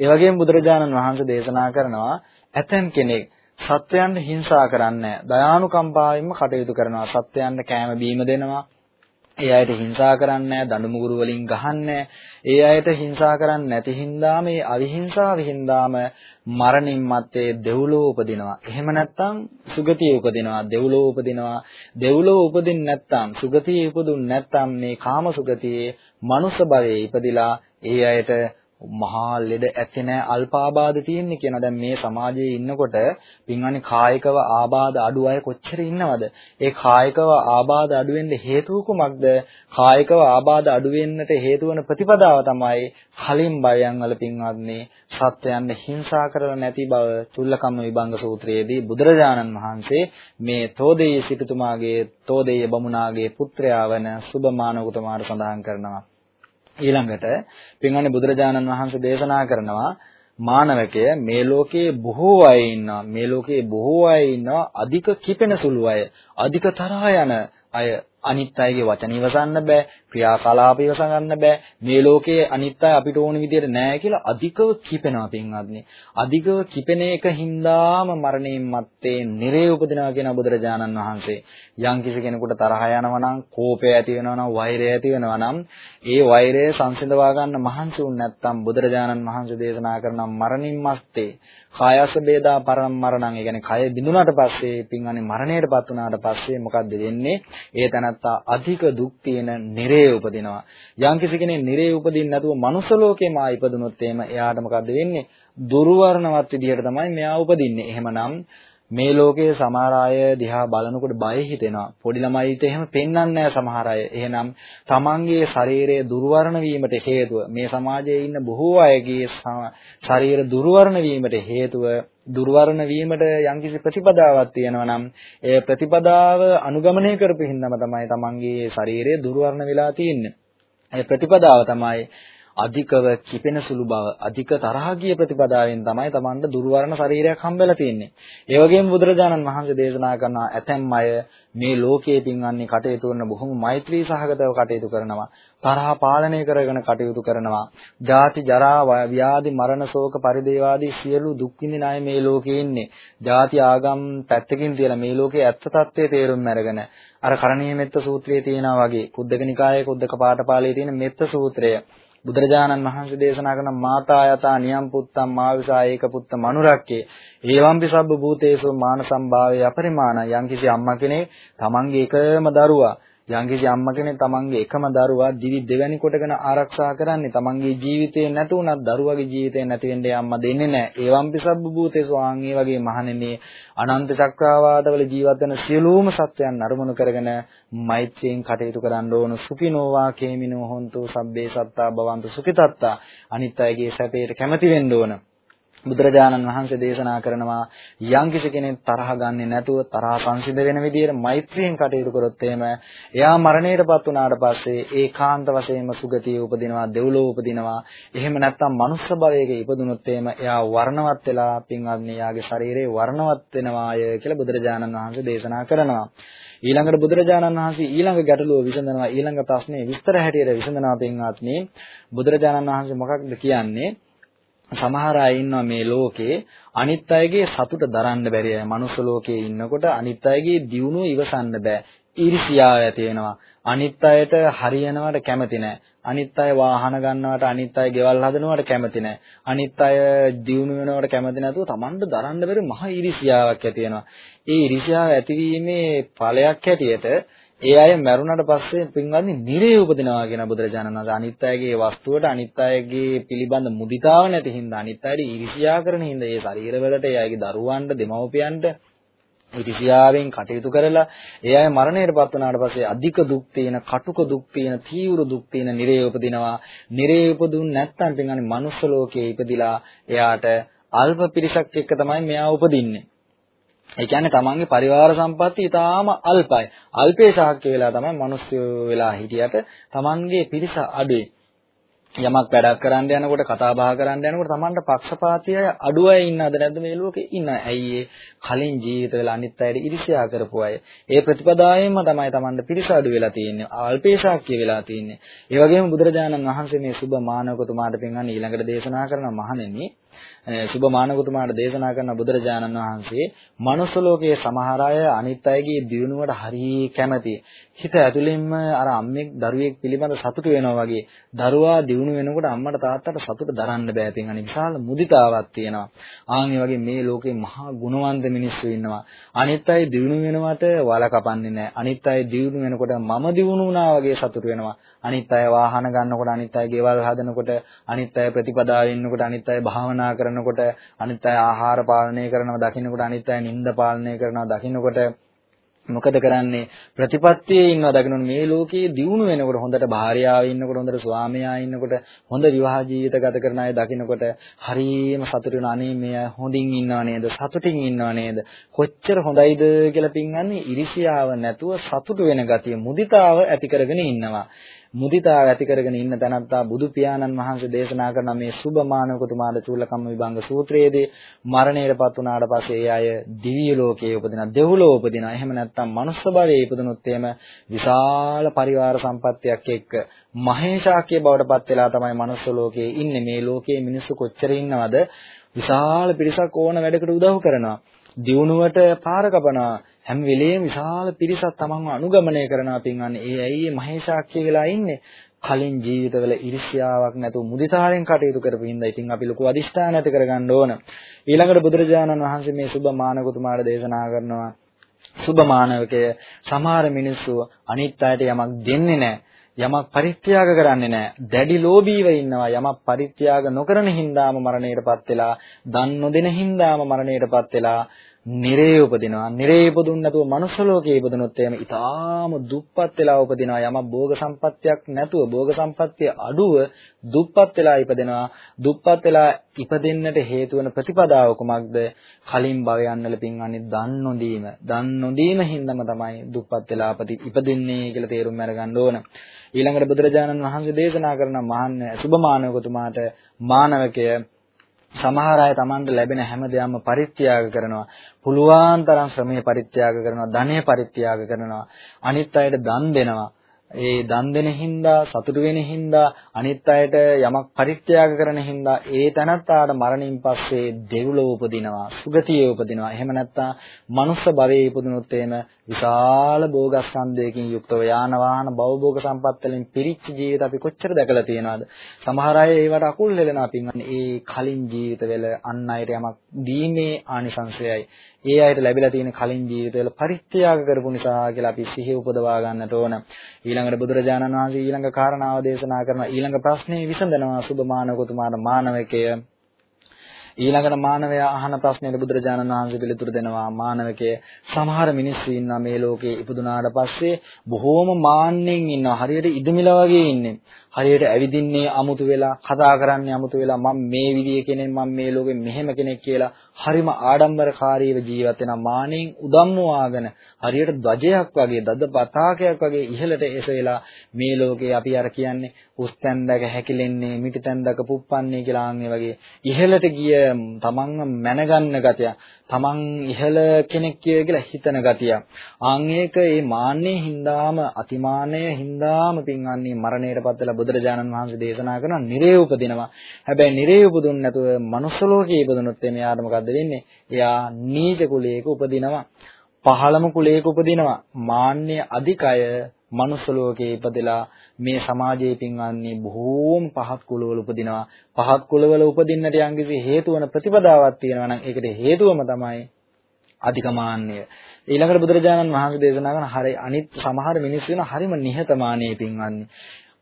ඒ වගේම බුදුරජාණන් වහන්සේ දේශනා කරනවා ඇතම් කෙනෙක් සත්වයන්ට හිංසා කරන්නේ දයානුකම්පාවෙන්ම කටයුතු කරනවා. සත්වයන්ට කෑම බීම දෙනවා. ඒ අයට හිංසා කරන්නේ නැහැ, දඬු මුගුරු වලින් ගහන්නේ ඒ අයට හිංසා කරන්නේ නැති හින්දා මේ අවිහිංසාව හින්දාම මරණින් මත්තේ දෙව්ලෝ උපදිනවා. එහෙම නැත්නම් සුගතිය උපදිනවා, දෙව්ලෝ උපදිනවා. දෙව්ලෝ උපදින්න නැත්නම් සුගතිය උපදුන් නැත්නම් මේ කාම සුගතියේ මනුස්ස භවයේ ඉපදිලා ඒ අයට මහා ලෙඩ ඇති නැ අල්පාබාධ තියෙන්නේ කියන දැන් මේ සමාජයේ ඉන්නකොට පින්වන්නේ කායිකව ආබාධ අඩු අය කොච්චර ඉන්නවද? ඒ කායිකව ආබාධ අඩු වෙන්න හේතුව කුමක්ද? කායිකව ආබාධ අඩු වෙන්නට හේතු වන ප්‍රතිපදාව තමයි කලින් බයයන් වල පින්වත්නි සත්‍යයන් හිංසා කරලා නැති බව තුල්ලකම්ම විභංග සූත්‍රයේදී බුදුරජාණන් වහන්සේ මේ තෝදේය සිටුතුමාගේ තෝදේය බමුණාගේ පුත්‍රයා වන සුබමානවකුතුමාට සඳහන් කරනවා. ඊළඟට පින්වන්නේ බුදුරජාණන් වහන්සේ දේශනා කරනවා මානවකය මේ ලෝකයේ බොහෝ අය ඉන්නවා. මේ ලෝකයේ බොහෝ අය ඉන්නවා. අධික කිපෙන සුළු අය. අධික තරහ යන අය. අනිත් අයගේ වචන ඉවසන්න බෑ ක්‍රියාකලාප ඉවසගන්න බෑ. මේ ලෝකයේ අනිත් අය අපිට ඕන විදිහට නෑ කියලා අධිකව කිපෙනවා පින්වත්නි. අධිකව කිපෙන එක හින්දාම මරණයෙන් මත්තේ නිරේ උපදිනවා කියන බුදුරජාණන් වහන්සේ. යම් කිසි කෙනෙකුට තරහ යනවා නම් කෝපය ඇති වෙනවා නම් වෛරය ඇති වෙනවා නම් ඒ වෛරය සංසිඳවා ගන්න මහන්සි වුන් නැත්නම් බුදුරජාණන් වහන්සේ දේශනා කරන මරණින් මත්තේ කායස බේදා පරම් මරණං ඒ කියන්නේ කය බිඳුනාට පස්සේ පින්වන්නේ මරණයටපත් වුණාට පස්සේ මොකද්ද වෙන්නේ? ඒ තනත්තා අධික දුක් තියෙන නිරේ නිරේ උපදිනවා. යම්කිසි කෙනෙක් නිරේ උපදින්න නැතුව මනුස්ස ලෝකෙම ආ ඉපදුනොත් එහෙම එයාට මොකද්ද වෙන්නේ? දුර්වර්ණවත් විදියට තමයි මෙයා උපදින්නේ. එහෙමනම් මේ ලෝකයේ සමහර අය දිහා බලනකොට බය හිතෙනවා. පොඩි ළමයිට එහෙම පෙන්වන්නේ නැහැ සමහර අය. එහෙනම් තමන්ගේ ශරීරය දුර්වර්ණ වීමට හේතුව මේ සමාජයේ ඉන්න බොහෝ අයගේ ශරීර දුර්වර්ණ වීමට හේතුව දුර්වර්ණ වීමට යම්කිසි ප්‍රතිපදාවක් තියෙනවා නම් ඒ ප්‍රතිපදාව අනුගමනය කරපු හින්දාම තමයි තමන්ගේ ශරීරය දුර්වර්ණ වෙලා තියෙන්නේ. ඒ ප්‍රතිපදාව තමයි අධිකව කිපෙන සුළු බව අධික තරහ ගිය ප්‍රතිපදාවෙන් තමයි Tamanට දුර්වර්ණ ශරීරයක් හම්බෙලා තියෙන්නේ. ඒ වගේම බුදුරජාණන් වහන්සේ දේශනා කරන ඇතැම් අය මේ ලෝකයේ පින්වන්නේ කටයුතු කරන බොහොම මෛත්‍රී සහගතව කටයුතු කරනවා. තරහ පාලනය කරගෙන කටයුතු කරනවා. ජාති ජරා ව්‍යාධි මරණ ශෝක පරිදේවාදී සියලු දුක් විඳින අය මේ ලෝකේ ඉන්නේ. ජාති ආගම් පැත්තකින් තියලා මේ ලෝකයේ ඇත්ත తත්වයේ තේරුම් අරගෙන අර කරණීය මෙත්ත සූත්‍රයේ තියෙනා වගේ කුද්දක නිකායේ කුද්දක පාඨපාළයේ තියෙන මෙත්ත සූත්‍රය බුදුරජාණන් වහන්සේ දේශනා කරන මාතා යතා නියම් පුත්තම් මාවිසා ඒක පුත්ත මනුරක්කේ ඒවම්පි සබ්බ භූතේසු මාන සම්භාවය අපරිමාණ යම්කිසි අම්මා කෙනෙක් තමන්ගේ එකම දරුවා යම්කිසි අම්මා කෙනෙක් තමන්ගේ එකම දරුවා දිවි දෙවැනි කොටගෙන ආරක්ෂා කරන්නේ තමන්ගේ ජීවිතේ නැතු වුණත් දරුවගේ ජීවිතේ නැති වෙන්නේ අම්මා දෙන්නේ නැහැ. ඒවම්පි සබ්බ භූතේසු ආන් ඒ වගේ මහණෙනි අනන්ත චක්‍රාවාදවල ජීවත් වෙන සියලුම සත්වයන් අරමුණු කරගෙන මෛත්‍රියෙන් කටයුතු කරන්න ඕන. සුඛිනෝවා කේමිනෝ හොන්තු සබ්බේ සත්තා භවන්තු සුඛිතත්තා. අනිත් අයගේ සැපයට කැමති වෙන්න ඕන. බුදුරජාණන් වහන්සේ දේශනා කරනවා යම්කිසි කෙනෙක් තරහ ගන්නේ නැතුව තරහ සංසිඳ වෙන විදිහට මෛත්‍රියෙන් කටයුතු කරොත් එහෙම එයා මරණයටපත් වුණාට පස්සේ ඒකාන්ත වශයෙන්ම සුගතිය උපදිනවා දෙව්ලොව උපදිනවා. එහෙම නැත්නම් මනුස්ස භවයක ඉපදුනොත් එහෙම එයා වර්ණවත් වෙලා පින්වත්නි එයාගේ ශරීරේ වර්ණවත් වෙනවාය කියලා බුදුරජාණන් වහන්සේ දේශනා කරනවා. ඊළඟට බුදුරජාණන් වහන්සේ ඊළඟ ගැටලුව විසඳනවා ඊළඟ ප්‍රශ්නේ විස්තර හැටියට විසඳනවා පින්වත්නි. බුදුරජාණන් වහන්සේ මොකක්ද කියන්නේ? සමහර අය ඉන්නවා මේ ලෝකේ අනිත් අයගේ සතුට දරන්න බැරි අය. මනුස්ස ලෝකේ ඉන්නකොට අනිත් අයගේ දියුණුව ඉවසන්න බෑ. ඊර්ෂියාව ඇති වෙනවා. අනිත් අයට හරියනවට කැමති නැහැ. අනිත් අය වාහන ගන්නවට අනිත් අය ගෙවල් හදනවට කැමති නැහැ. අනිත් අය දියුණු වෙනවට කැමති නැතුව Tamanට දරන්න බැරි මහ ඊර්ෂියාවක් ඇති වෙනවා. ඒ ඊර්ෂියාව ඇතිවීමේ ඵලයක් හැටියට ඒ අය මැරුණට පස්සේ පින්වත්නි නිරේ උපදිනවා කියන බුදුරජාණන් වහන්සේ අනිත් අයගේ වස්තුවට අනිත් අයගේ පිළිබඳ මුදිතාව නැති හින්දා අනිත් අයට ඊර්ෂ්‍යා කරන හින්දා ඒ ශරීරවලට ඒ අයගේ දරුවන්ට දෙමව්පියන්ට ඊර්ෂ්‍යාවෙන් කටයුතු කරලා ඒ අය මරණයටපත් වුණාට පස්සේ අධික දුක් තියෙන, කටුක දුක් තියෙන, තීව්‍ර දුක් තියෙන නිරේ උපදිනවා. නිරේ උපදුන් නැත්නම් පින්වත්නි මනුස්ස ලෝකයේ ඉපදිලා එයාට අල්ප පිරිසක් එක්ක තමයි මෙයා උපදින්නේ. ඒ කියන්නේ තමන්ගේ පරිවාර සම්පatti ඊටාම අල්පයි. අල්පේ ශාක්‍ය වෙලා තමයි මිනිස්සු වෙලා හිටියට තමන්ගේ පිරිස අඩුයි. යමක් වැඩක් කරන්න යනකොට කතා බහ කරන්න යනකොට තමන්ට පක්ෂපාතී අය අඩු අය ඉන්නවද නැද්ද මේ ලෝකේ? ඉන්න ඇයි ඒ? කලින් ජීවිත වල අනිත් අයට ඉරිසියා කරපු අය. ඒ ප්‍රතිපදාවෙන්ම තමයි තමන්ට පිරිස අඩු වෙලා තියෙන්නේ. අල්පේශාක්‍ය වෙලා තියෙන්නේ. ඒ වගේම බුදුරජාණන් වහන්සේ මේ සුබ මානවකතුමාට පෙන්වන්නේ ඊළඟට දේශනා කරන මහණෙනි සුබ මානවකතුමාට දේශනා කරන බුදුරජාණන් වහන්සේ මනුස්ස ලෝකයේ සමහර අය අනිත් අයගේ දියුණුවට හරිය කැමතියි හිත ඇතුළෙන්ම අර අම්මෙක් දරුවෙක් පිළිබඳ සතුට වෙනවා වගේ දරුවා දියුණු වෙනකොට අම්මට තාත්තට සතුට දරන්න බෑ තින් අනිත් විශාල මුදිතාවක් තියෙනවා. ආන් වගේ මේ ලෝකේ මහා ගුණවන්ත මිනිස්සු ඉන්නවා. අනිත් අය දියුණු වෙනවට වල කපන්නේ නැහැ අනිත් අය දියුණු වෙනකොට මම දියුණු වුණා වගේ සතුට වෙනවා. අනිත් අය වාහන ගන්නකොට අනිත් අය ගෙවල් හදනකොට අනිත් අය ප්‍රතිපදාවේ ඉන්නකොට අනිත් අය භාවනා කරනකොට අනිත් අය ආහාර පාලනය කරනවා දකින්නකොට අනිත් අය නිින්ද පාලනය කරනවා දකින්නකොට මොකද කරන්නේ? ප්‍රතිපත්තියේ ඉන්නවා දකින්න මේ ලෝකයේ දියුණු වෙනකොට හොඳට භාර්යාව ඉන්නකොට හොඳට ස්වාමියා ඉන්නකොට හොඳ විවාහ ජීවිත ගත කරන අය දකින්නකොට හරියම සතුටු වෙන අනේ මේ හොඳින් ඉන්නව නේද? සතුටින් ඉන්නව නේද? කොච්චර හොඳයිද? කියලා පින්වන්නේ ඉරිසියාව නැතුව සතුටු වෙන ගතිය මුදිතාව ඇති කරගෙන ඉන්නවා. මුදිතාව ඇති කරගෙන ඉන්න තැනත්තා බුදු පියාණන් වහන්සේ දේශනා කරන මේ සුභමානවකතුමාද චූලකම්ම විභංග සූත්‍රයේදී මරණයටපත් වුණාට පස්සේ ඒ අය දිව්‍ය ලෝකයේ උපදින දෙව්ලොව උපදින එහෙම නැත්නම් මනුස්ස භවයේ ඉපදුනොත් එහෙම විශාල පරිවාර සම්පත්තියක් එක්ක මහේශාක්‍ය බවට පත් වෙලා තමයි මනුස්ස ලෝකයේ ඉන්නේ. මේ ලෝකයේ මිනිස්සු කොච්චර ඉන්නවද? විශාල පිරිසක් ඕන වැඩකට උදව් කරනවා. දියුණුවට පාර කපනවා හැම වෙලෙම විශාල පිරිසක් තමන්ව අනුගමනය කරනවා පින්වන්නේ. ඒ ඇයි මේ මහේශාක්‍ය වෙලා ඉන්නේ? කලින් ජීවිතවල ඉරිසියාවක් නැතුව මුදිතාවෙන් කටයුතු කරපු හින්දා ඉතින් අපි ලොකු අදිෂ්ඨාන ඇති කරගන්න ඕන. ඊළඟට බුදුරජාණන් වහන්සේ මේ සුබ මානවතුමාට දේශනා කරනවා සුබ මානවකය සමහර මිනිස්සු අනිත් අයට යමක් දෙන්නේ නැහැ. යමක් පරිත්‍යාග කරන්නේ නැහැ. දැඩි ලෝභීව ඉන්නවා. යමක් පරිත්‍යාග නොකරන හින්දාම මරණයටපත් වෙලා, දන් නොදෙන හින්දාම මරණයටපත් වෙලා නිරේ උපදිනවා. නිරේ උපදුන් නැතුව මනුස්ස ලෝකයේ ඉපදුනොත් එහෙම ඊටාම දුප්පත් වෙලා උපදිනවා. යම භෝග සම්පත්තියක් නැතුව භෝග සම්පත්තිය අඩුව දුප්පත් වෙලා ඉපදෙනවා. දුප්පත් වෙලා ඉපදෙන්නට හේතු වන ප්‍රතිපදාව කුමක්ද? කලින් භවයන්වල පින්වන්නේ දන් නොදීම. දන් නොදීම හින්දාම තමයි දුප්පත් වෙලා ඉපදින්නේ කියලා තේරුම් අරගන්න ඕන. ඊළඟට බුදුරජාණන් වහන්සේ දේශනා කරන මහාන සුභමානවකතුමාට මානවකය සමහර අය Tamanට ලැබෙන හැම දෙයක්ම පරිත්‍යාග කරනවා. පුළුවන් තරම් ශ්‍රමයේ පරිත්‍යාග කරනවා, ධනෙ පරිත්‍යාග කරනවා. අනිත් අයට දන් දෙනවා. ඒ දන් දෙන හින්දා සතුටු වෙන හින්දා අනිත් අයට යමක් පරිත්‍යාග කරන හින්දා ඒ තනත්තාට මරණින් පස්සේ දෙව්ලොව උපදිනවා සුගතියේ උපදිනවා. එහෙම නැත්නම් මනුස්ස භවයේ ඉපදුනොත් එහෙම විශාල භෝගස්කන්ධයකින් යුක්තව යාන වාහන භවභෝග සම්පත් වලින් පිරිච්ච ජීවිත අපි කොච්චර දැකලා තියෙනවද? සමහර අය ඒවට අකුල් හෙලනවා පින්වන්නේ ඒ කලින් ජීවිතවල අන් අයට යමක් දීමේ ආනිසංශයයි. ඒ අයට ලැබිලා තියෙන කලින් ජීවිතවල පරිත්‍යාග කරපු නිසා කියලා අපි සිහිය උපදවා ගන්නට ඕන. ඊළඟට බුදුරජාණන් වහන්සේ ඊළඟ කාරණාව දේශනා කරන ඊළඟ ප්‍රශ්නේ විසඳනවා සුභ මානවකතුමාට මානවකය. ඊළඟට මානවයා අහන ප්‍රශ්නෙට බුදුරජාණන් වහන්සේ පිළිතුරු දෙනවා මානවකයේ. සමහර මිනිස්සු ඉන්නවා මේ ලෝකේ ඉපදුනාට පස්සේ බොහෝම මාන්නෙන් ඉන්නවා. හරියට ඉදමිලා වගේ ඉන්නේ. හරියට ඇවිදින්නේ අමුතු වෙලා කතා කරන්නේ අමුතු වෙලා මම මේ විදිය කෙනෙක් මම මේ ලෝකෙ මෙහෙම කෙනෙක් කියලා හරිම ආඩම්බරකාරීව ජීවත් වෙන මානෙන් උදම්මවාගෙන හරියට ධජයක් වගේ දද පතාකයක් වගේ ඉහළට එසෙලා මේ ලෝකේ අපි අර කියන්නේ උස්තැන්දක හැකිලෙන්නේ මිටිතැන්දක පුප්පන්නේ කියලා ආන්නේ වගේ ඉහළට ගිය තමන්ව මැනගන්න ගතිය තමන් ඉහළ කෙනෙක් කියලා හිතන ගතිය. ආන් ඒක මේ මාන්නේ හින්දාම අතිමානය හින්දාම පින්වන්නේ මරණයටපත් වෙලා බුදුරජාණන් වහන්සේ දේශනා කරන නිරේ උපදිනවා. හැබැයි නිරේ උපදුන් නැතුව මනුස්ස ලෝකයේ ඉපදුනොත් එයාට මොකද්ද වෙන්නේ? එයා නීච කුලයක උපදිනවා. පහළම කුලයක උපදිනවා. මාන්නේ අධිකය මනුස්ස ලෝකයේ ඉපදලා මේ සමාජයේ පින්වන්නේ බොහෝම පහත් කුලවල උපදිනවා. පහත් කුලවල උපදින්නට යම්කිසි හේතු වන ප්‍රතිපදාවක් තියෙනවා නම් ඒකට හේතුවම තමයි අධිකමාන්‍ය. ඊළඟට බුදුරජාණන් වහන්සේ දේශනා කරන හරි අනිත් සමහර මිනිස්සු වෙන හරිම නිහතමානී පින්වන්නේ.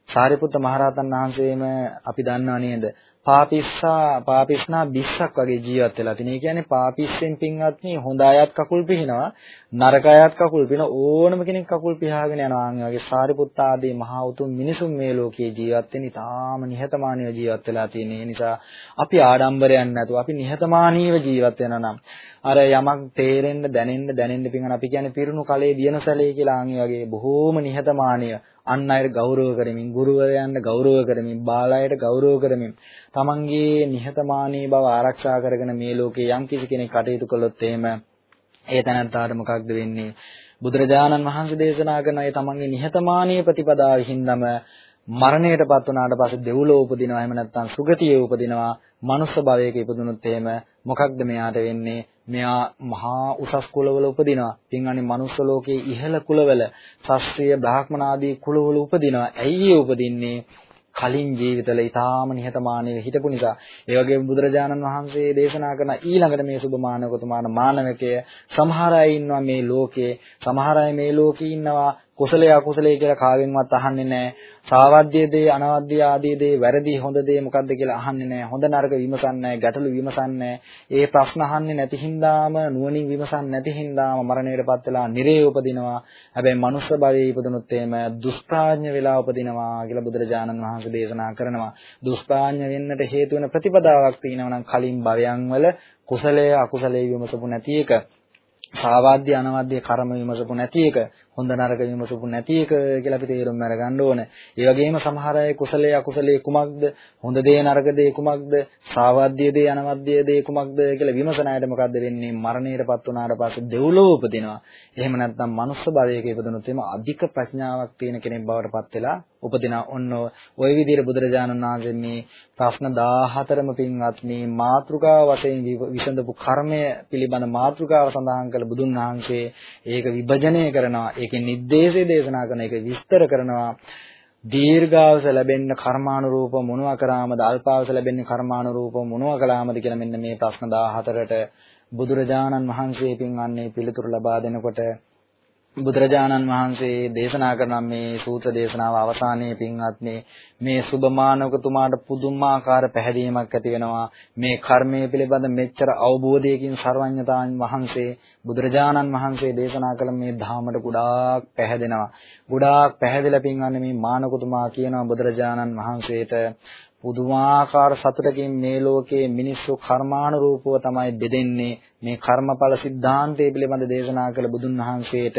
සාරිපුත්ත මහරහතන් වහන්සේම අපි දන්නා නේද? පාපිස්සා පාපිස්නා බිස්සක් වගේ ජීවත් වෙලා තිනේ. ඒ කියන්නේ පාපිස්සෙන් පින්වත්නි හොඳ අයත් කකුල් පිහිනවා, නරක අයත් කකුල් පින ඕනම කෙනෙක් කකුල් පිහාගෙන යනවා. ඒ වගේ සාරිපුත්ත ආදී මහා උතුම් මිනිසුන් මේ ලෝකයේ ජීවත් වෙන ඉතාම නිහතමානීව ජීවත් වෙලා තියෙන නිසා අපි ආඩම්බරයක් නැතුව අපි නිහතමානීව ජීවත් වෙනවා නම් අර යමක් තේරෙන්න දැනෙන්න දැනෙන්න පින්වන අපි කියන්නේ පිරුණු කලේ දියනසලේ කියලා ආන් වගේ බොහෝම නිහතමානීය අන් අයට ගෞරව කරමින් ගුරුවරයන්ට ගෞරව කරමින් බාලයට ගෞරව කරමින් තමන්ගේ නිහතමානී බව ආරක්ෂා කරගෙන මේ ලෝකේ යම් කිසි කෙනෙක් කටයුතු කළොත් එහෙම ඒ තැනත්තාට මොකක්ද වෙන්නේ? බුදුරජාණන් වහන්සේ දේශනා කරන ඒ තමන්ගේ නිහතමානී ප්‍රතිපදාවෙහිඳම මරණයටපත් වුණාට පස්සේ දෙව්ලොව උපදිනවා. එහෙම නැත්නම් සුගතියේ උපදිනවා. මනුස්ස භවයක ඉපදුනොත් එහෙම මොකක්ද මෙයාට වෙන්නේ? මෙයා මහා උසස් කුලවල උපදිනවා. පින්වන්නේ මනුස්ස ලෝකයේ ඉහළ කුලවල ශාස්ත්‍රීය බ්‍රාහ්මණ ආදී කුලවල උපදිනවා. ඇයි ඒ උපදින්නේ? කලින් ජීවිතවල ඊටාම නිහතමානීව හිටපු නිසා. ඒ වගේම බුදුරජාණන් වහන්සේ දේශනා කරන ඊළඟට මේ සුභ මානවකතුමාන මානවකය සමහර අය ඉන්නවා මේ ලෝකේ. සමහර අය මේ ලෝකේ ඉන්නවා. කුසලයේ අකුසලයේ කියලා කාගෙන්වත් අහන්නේ නැහැ. සාවද්‍ය දේ අනවද්‍ය ආදී දේ වැරදි හොඳ දේ මොකද්ද කියලා අහන්නේ නැහැ. හොඳ නරක විමසන්නේ නැහැ. ගැටලු විමසන්නේ ඒ ප්‍රශ්න අහන්නේ නැති හින්දාම නුවණින් විමසන්නේ නැති හින්දාම මරණයටපත් වෙලා නිරේ උපදිනවා. හැබැයි මනුස්ස භවයේ ඉපදුනොත් එහෙම දුෂ්ප්‍රාඥ වෙලා උපදිනවා කියලා බුදුරජාණන් වහන්සේ දේශනා කරනවා. දුෂ්ප්‍රාඥ වෙන්නට හේතු වෙන ප්‍රතිපදාවක් තියෙනවා නම් කලින් භවයන් වල කුසලයේ අකුසලයේ විමසපු නැති එක. සාවාද්‍ය අනවද්‍ය කර්ම විමසපු නැති එක හොඳ නරක විමසපු නැති එක කියලා අපි තේරුම් අරගන්න ඕන. ඒ වගේම සමහර අය කුසලයේ අකුසලයේ කුමක්ද? හොඳ දේ නරක දේ කුමක්ද? සාවාද්‍ය දේ අනවද්‍ය දේ කුමක්ද කියලා විමසන අයට මොකද්ද වෙන්නේ? මරණයටපත් වුණාට පස්සේ දෙව්ලොව උපදිනවා. එහෙම නැත්නම් මනුස්ස භවයක ඉපදුනොත් එimhe අධික ප්‍රඥාවක් තියෙන කෙනෙක් බවට පත් වෙලා උපදිනා ඔන්න ওই විදිහට බුදුරජාණන් වහන්සේ මේ ප්‍රශ්න 14ම පින්වත්නි මාතෘකාව වශයෙන් විසඳපු කර්මය පිළිබඳ මාතෘකාව සඳහන් කළ බුදුන් වහන්සේ ඒක විභජනය කරනවා ඒකේ නිर्देशය දේශනා කරන එක විස්තර කරනවා. දීර්ඝාස ලැබෙන්න කර්මානුරූප මොනවා කරාමද අල්පාස ලැබෙන්නේ කර්මානුරූප මොනවා කළාමද කියලා මෙන්න මේ ප්‍රශ්න 14ට බුදුරජාණන් වහන්සේ පින් අන්නේ පිළිතුරු ලබා දෙනකොට බුදුරජාණන් වහන්සේ දේශනා කරන මේ සූත්‍ර දේශනාව අවසානයේ පින්වත්නි මේ සුභමානවකතුමාට පුදුමාකාර පැහැදීමක් ඇති වෙනවා. මේ කර්මය පිළිබඳ මෙච්චර අවබෝධයකින් සර්වඥතාන් වහන්සේ බුදුරජාණන් වහන්සේ දේශනා කළ මේ ධහමට ගොඩාක් පැහැදෙනවා. ගොඩාක් පැහැදිලා පින්වත්නි මේ මානවකතුමා කියනවා බුදුරජාණන් වහන්සේට පුදුමාකාර සතුටකින් මේ ලෝකයේ මිනිස්සු කර්මානුරූපව තමයි බෙදෙන්නේ. මේ කර්මඵල સિદ્ધාන්තය පිළිබඳ දේශනා කළ බුදුන් වහන්සේට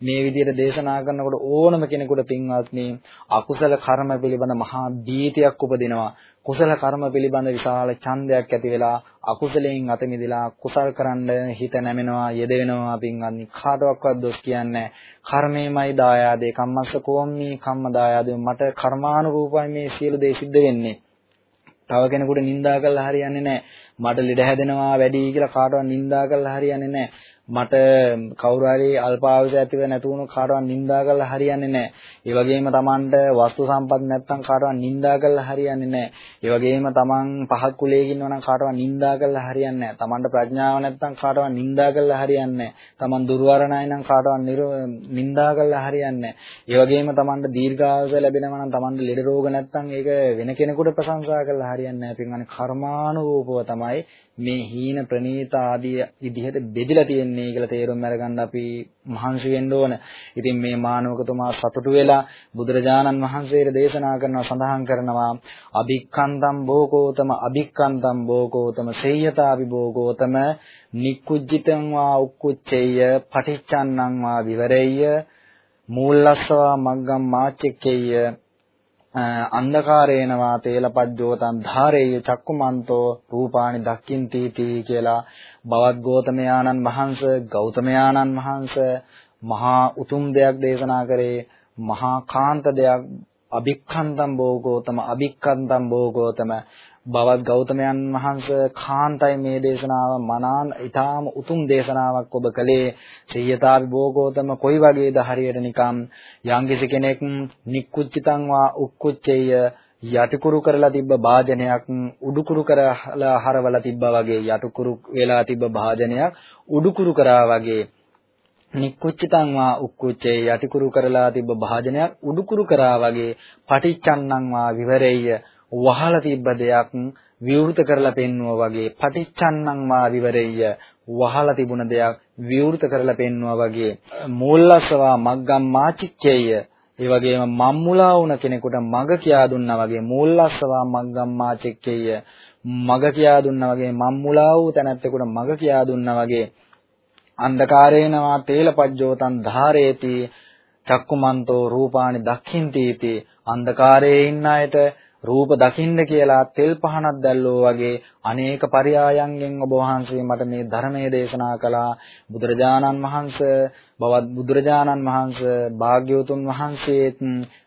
මේ විදිහට දේශනා කරනකොට ඕනම කෙනෙකුට පින්වත්නි අකුසල කර්ම පිළිබඳ මහා බීතියක් උපදිනවා. කුසල කර්ම පිළිබඳ විශාල ඡන්දයක් ඇති වෙලා අකුසලයෙන් අත මිදලා කුසල් කරන්න හිත නැමෙනවා යෙදෙනවා පින්වත්නි. කාටවත් දොස් කියන්නේ කර්මේමයි දායාදේ. කම්මස්ස කෝම්මී කම්ම දායාදේ. මට කර්මානුරූපයි මේ සියලු දේ සිද්ධ වෙන්නේ. තව කෙනෙකුට නිඳා කළා හරියන්නේ නැහැ. මට ලෙඩ හැදෙනවා වැඩි කියලා කාටවත් නිඳා කළා හරියන්නේ නැහැ. මට කවුරු හරි අල්පාවුස ඇතිව නැති වුණු කාටවත් නිඳා කරලා හරියන්නේ නැහැ. ඒ වගේම Tamanට වස්තු සම්පත් නැත්තම් කාටවත් නිඳා කරලා හරියන්නේ නැහැ. ඒ වගේම Taman පහත් කුලයක ඉන්නවනම් කාටවත් නිඳා කරලා හරියන්නේ නැහැ. Tamanට ප්‍රඥාව නැත්තම් කාටවත් නිඳා කරලා හරියන්නේ නැහැ. Taman දුර්වරණයි නම් කාටවත් නිඳා කරලා හරියන්නේ නැහැ. ඒ වගේම Tamanට දීර්ඝායුෂ ලැබෙනවා නම් Tamanට ලෙඩ රෝග නැත්තම් ඒක වෙන කෙනෙකුට ප්‍රශංසා කරලා හරියන්නේ නැහැ. පින්වන්නේ කර්මානුරූපව තමයි මේ හීන ප්‍රනීත ආදී විදිහට බෙදලා තියෙන්නේ කියලා තේරුම් අරගන්න අපි මහන්සි වෙන්න ඕන. ඉතින් මේ මානවකතුමා සතුටු වෙලා බුදුරජාණන් වහන්සේට දේශනා කරනවා සඳහන් කරනවා අභික්ඛන්තම් බෝකෝතම අභික්ඛන්තම් බෝකෝතම සේයතාවි බෝකෝතම නික්කුජ්ජිතං වා උක්කුච්චේය පටිච්චන්නං වා විවරෙය්‍ය මූලස්සවා මග්ගම් මාච්චෙක්කේය අන්ධකාරේනවා තේලපජ්ජෝතං ධාරේය චක්කුමන්තෝ රූපානි දක්ඛින්ති කියලා බවත් ගෝතමයාණන් වහන්සේ ගෞතමයාණන් වහන්සේ මහා උතුම් දෙයක් දේශනා කරේ මහා කාන්ත දෙයක් අභික්ඛන්තම් බෝගෝතම අභික්ඛන්තම් බෝගෝතම බවත් ගෞතමයන් වහන්සේ කාන්තයි මේ දේශනාව මනාන් ඊටාම උතුම් දේශනාවක් ඔබ කළේ. සියයතාවි භෝගෝතම කොයි වගේද හරියට නිකම් යම්කිසි කෙනෙක් නික්කුච්චිතං වා උක්කුච්චේය යටිකුරු කරලා තිබ්බ භාජනයක් උඩුකුරු කරලා හරවලා තිබ්බා වගේ යටිකුරු වෙලා තිබ්බ භාජනයක් උඩුකුරු කරා වගේ නික්කුච්චිතං වා උක්කුච්චේ යටිකුරු කරලා තිබ්බ භාජනයක් උඩුකුරු කරා වගේ පටිච්චන්නං වා විවරෙය්‍ය වහලා තිබ්බ දෙයක් විවෘත කරලා පෙන්නුවා වගේ පටිච්චන්නං මා විවරෙය්‍ය වහලා තිබුණ දෙයක් විවෘත කරලා පෙන්නුවා වගේ මූලස්සවා මග්ගම් මාචික්කේය ඒ වගේම මම්මුලා වුණ කෙනෙකුට මග කියා දුන්නා වගේ මූලස්සවා මග්ගම් මාචික්කේය මග කියා දුන්නා වගේ මම්මුලා වූ තැනැත්තෙකුට මග කියා දුන්නා වගේ අන්ධකාරේනවා තේලපජ්ජෝතං ධාරේති චක්කුමන්තෝ රූපානි දක්ඛින්තීති අන්ධකාරයේ ඉන්න අයට රූප දකින්න කියලා තෙල් පහනක් දැල්ලෝ වගේ අනේක පරයායන්ගෙන් ඔබ වහන්සේ මට මේ ධර්මයේ දේශනා කළා. බුදුරජාණන් වහන්සේ බවත් බුදුරජාණන් වහන්සේ භාග්‍යවතුන් වහන්සේත්